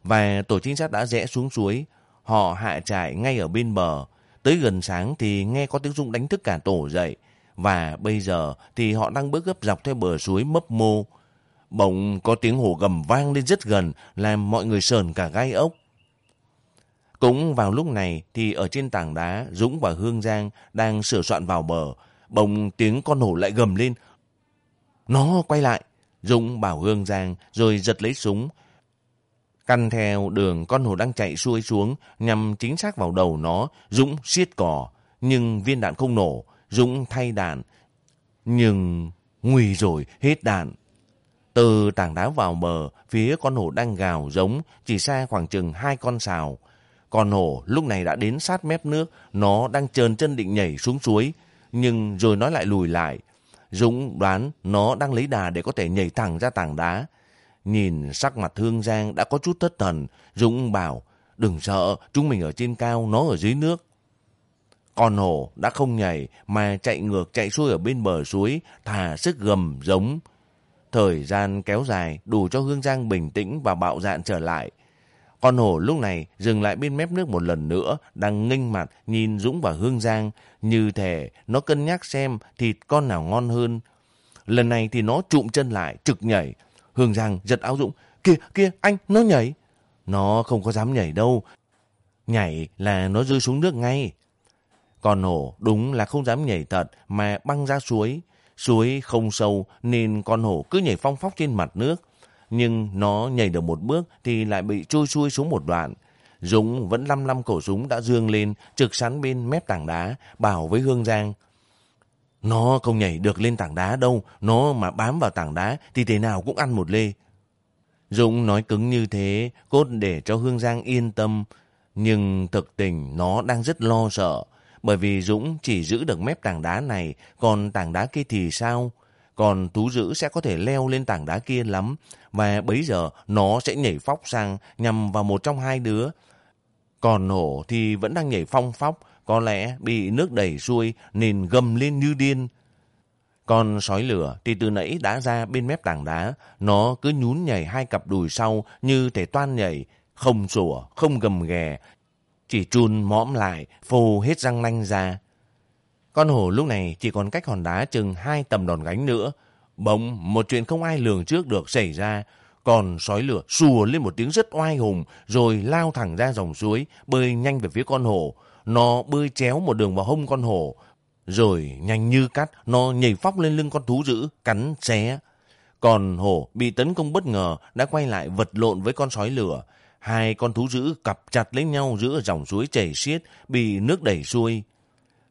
Và tổ trinh sát đã rẽ xuống suối. Họ hạ trại ngay ở bên bờ. Tới gần sáng thì nghe có tiếng rung đánh thức cả tổ dậy. Và bây giờ thì họ đang bước gấp dọc theo bờ suối mấp mô. Bỗng có tiếng hổ gầm vang lên rất gần, làm mọi người sờn cả gai ốc. Cũng vào lúc này thì ở trên tảng đá, Dũng và Hương Giang đang sửa soạn vào bờ. Bỗng tiếng con hổ lại gầm lên. Nó quay lại. Dũng bảo Hương Giang rồi giật lấy súng. Căn theo đường con hổ đang chạy xuôi xuống nhằm chính xác vào đầu nó, Dũng siết cỏ. Nhưng viên đạn không nổ, Dũng thay đạn. Nhưng nguy rồi, hết đạn. Từ tảng đá vào bờ, phía con hổ đang gào giống, chỉ xa khoảng chừng hai con sào. Con hổ lúc này đã đến sát mép nước, nó đang trơn chân định nhảy xuống suối, nhưng rồi nó lại lùi lại. Dũng đoán nó đang lấy đà để có thể nhảy thẳng ra tảng đá. Nhìn sắc mặt Hương Giang đã có chút thất thần, Dũng bảo, đừng sợ, chúng mình ở trên cao, nó ở dưới nước. Con hổ đã không nhảy mà chạy ngược chạy xuôi ở bên bờ suối, thả sức gầm giống. Thời gian kéo dài đủ cho Hương Giang bình tĩnh và bạo dạn trở lại. Con hổ lúc này dừng lại bên mép nước một lần nữa, đang nghênh mặt nhìn Dũng và Hương Giang. Như thể nó cân nhắc xem thịt con nào ngon hơn. Lần này thì nó trụm chân lại, trực nhảy. Hương Giang giật áo Dũng. Kìa, kìa, anh, nó nhảy. Nó không có dám nhảy đâu. Nhảy là nó rơi xuống nước ngay. Con hổ đúng là không dám nhảy thật mà băng ra suối. Suối không sâu nên con hổ cứ nhảy phong phóc trên mặt nước. Nhưng nó nhảy được một bước thì lại bị trôi xuôi xuống một đoạn. Dũng vẫn lăm lăm cổ súng đã dương lên, trực sắn bên mép tảng đá, bảo với Hương Giang. Nó không nhảy được lên tảng đá đâu, nó mà bám vào tảng đá thì thế nào cũng ăn một lê. Dũng nói cứng như thế, cốt để cho Hương Giang yên tâm, nhưng thực tình nó đang rất lo sợ bởi vì Dũng chỉ giữ được mép tảng đá này, còn tảng đá kia thì sao? Còn Tú Dữ sẽ có thể leo lên tảng đá kia lắm, và bấy giờ nó sẽ nhảy phóc sang nhằm vào một trong hai đứa. Còn hổ thì vẫn đang nhảy phong phóc, có lẽ bị nước đẩy xuôi nên gầm lên như điên. Còn sói lửa thì từ nãy đã ra bên mép tảng đá, nó cứ nhún nhảy hai cặp đùi sau như thể toan nhảy, không sủa, không gầm ghè, chỉ chun mõm lại, phô hết răng nanh ra. Con hổ lúc này chỉ còn cách hòn đá chừng hai tầm đòn gánh nữa. Bỗng một chuyện không ai lường trước được xảy ra. Còn sói lửa sùa lên một tiếng rất oai hùng rồi lao thẳng ra dòng suối, bơi nhanh về phía con hổ. Nó bơi chéo một đường vào hông con hổ. Rồi nhanh như cắt, nó nhảy phóc lên lưng con thú dữ, cắn xé. Còn hổ bị tấn công bất ngờ đã quay lại vật lộn với con sói lửa. Hai con thú dữ cặp chặt lấy nhau giữa dòng suối chảy xiết, bị nước đẩy xuôi.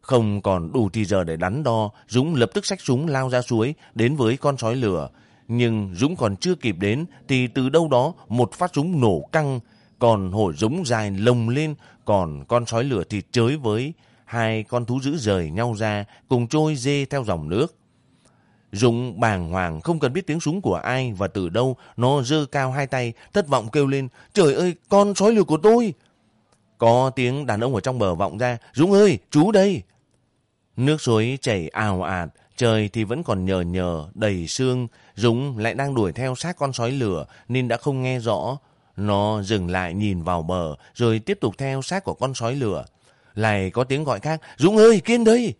Không còn đủ thì giờ để đắn đo, Dũng lập tức xách súng lao ra suối, đến với con sói lửa. Nhưng Dũng còn chưa kịp đến, thì từ đâu đó một phát súng nổ căng, còn hổ Dũng dài lồng lên, còn con sói lửa thì chới với. Hai con thú dữ rời nhau ra, cùng trôi dê theo dòng nước. Dũng bàng hoàng không cần biết tiếng súng của ai và từ đâu nó dơ cao hai tay, thất vọng kêu lên, trời ơi, con sói lửa của tôi. Có tiếng đàn ông ở trong bờ vọng ra, Dũng ơi, chú đây. Nước suối chảy ào ạt, trời thì vẫn còn nhờ nhờ, đầy sương. Dũng lại đang đuổi theo sát con sói lửa nên đã không nghe rõ. Nó dừng lại nhìn vào bờ rồi tiếp tục theo sát của con sói lửa. Lại có tiếng gọi khác, Dũng ơi, Kiên đây!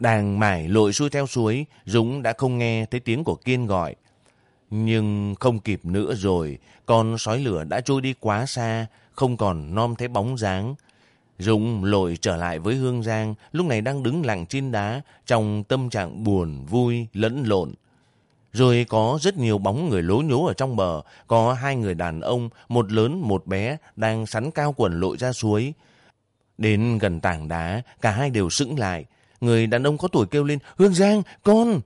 Đang mải lội xuôi theo suối, Dũng đã không nghe thấy tiếng của Kiên gọi. Nhưng không kịp nữa rồi, con sói lửa đã trôi đi quá xa, không còn non thấy bóng dáng. Dũng lội trở lại với Hương Giang, lúc này đang đứng lặng trên đá, trong tâm trạng buồn, vui, lẫn lộn. Rồi có rất nhiều bóng người lố nhố ở trong bờ, có hai người đàn ông, một lớn một bé, đang sắn cao quần lội ra suối. Đến gần tảng đá, cả hai đều sững lại. Người đàn ông có tuổi kêu lên, Hương Giang, con!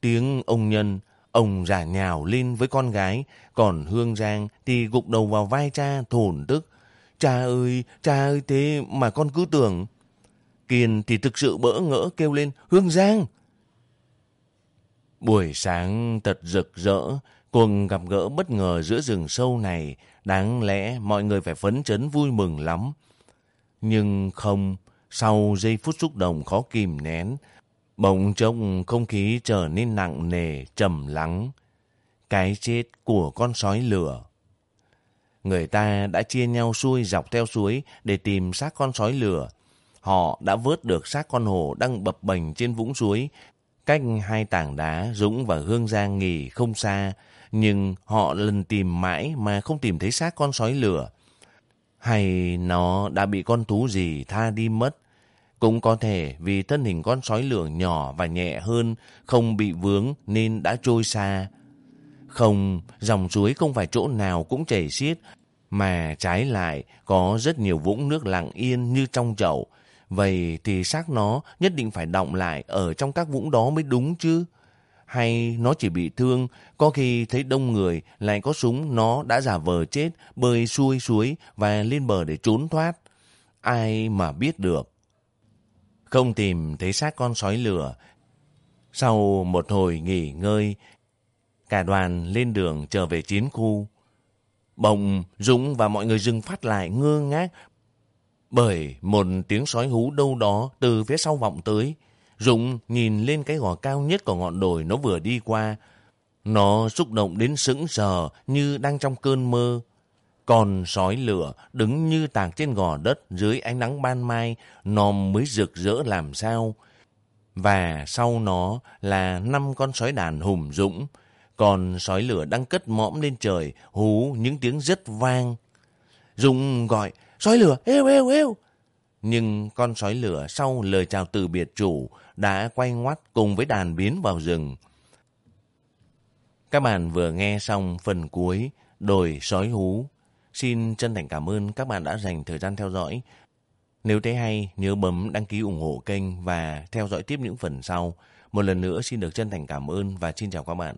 Tiếng ông nhân, ông giả nhào lên với con gái, còn Hương Giang thì gục đầu vào vai cha thổn tức. Cha ơi, cha ơi thế mà con cứ tưởng. Kiên thì thực sự bỡ ngỡ kêu lên, Hương Giang! Buổi sáng thật rực rỡ, cùng gặp gỡ bất ngờ giữa rừng sâu này, đáng lẽ mọi người phải phấn chấn vui mừng lắm. Nhưng không, sau giây phút xúc động khó kìm nén, bỗng trông không khí trở nên nặng nề, trầm lắng. Cái chết của con sói lửa. Người ta đã chia nhau xuôi dọc theo suối để tìm xác con sói lửa. Họ đã vớt được xác con hổ đang bập bềnh trên vũng suối. Cách hai tảng đá, Dũng và Hương Giang nghỉ không xa, nhưng họ lần tìm mãi mà không tìm thấy xác con sói lửa. Hay nó đã bị con thú gì tha đi mất? Cũng có thể vì thân hình con sói lửa nhỏ và nhẹ hơn, không bị vướng nên đã trôi xa. Không, dòng suối không phải chỗ nào cũng chảy xiết, mà trái lại có rất nhiều vũng nước lặng yên như trong chậu. Vậy thì xác nó nhất định phải động lại ở trong các vũng đó mới đúng chứ. Hay nó chỉ bị thương, có khi thấy đông người lại có súng nó đã giả vờ chết, bơi xuôi suối và lên bờ để trốn thoát. Ai mà biết được. Không tìm thấy xác con sói lửa. Sau một hồi nghỉ ngơi, cả đoàn lên đường trở về chiến khu. Bồng, Dũng và mọi người dừng phát lại ngơ ngác bởi một tiếng sói hú đâu đó từ phía sau vọng tới. Dũng nhìn lên cái gò cao nhất của ngọn đồi nó vừa đi qua. Nó xúc động đến sững sờ như đang trong cơn mơ. Còn sói lửa đứng như tạc trên gò đất dưới ánh nắng ban mai, nòm mới rực rỡ làm sao. Và sau nó là năm con sói đàn hùng dũng. Còn sói lửa đang cất mõm lên trời, hú những tiếng rất vang. Dũng gọi, sói lửa, êu êu êu. Nhưng con sói lửa sau lời chào từ biệt chủ đã quay ngoắt cùng với đàn biến vào rừng. Các bạn vừa nghe xong phần cuối Đồi Sói Hú. Xin chân thành cảm ơn các bạn đã dành thời gian theo dõi. Nếu thấy hay, nhớ bấm đăng ký ủng hộ kênh và theo dõi tiếp những phần sau. Một lần nữa xin được chân thành cảm ơn và xin chào các bạn.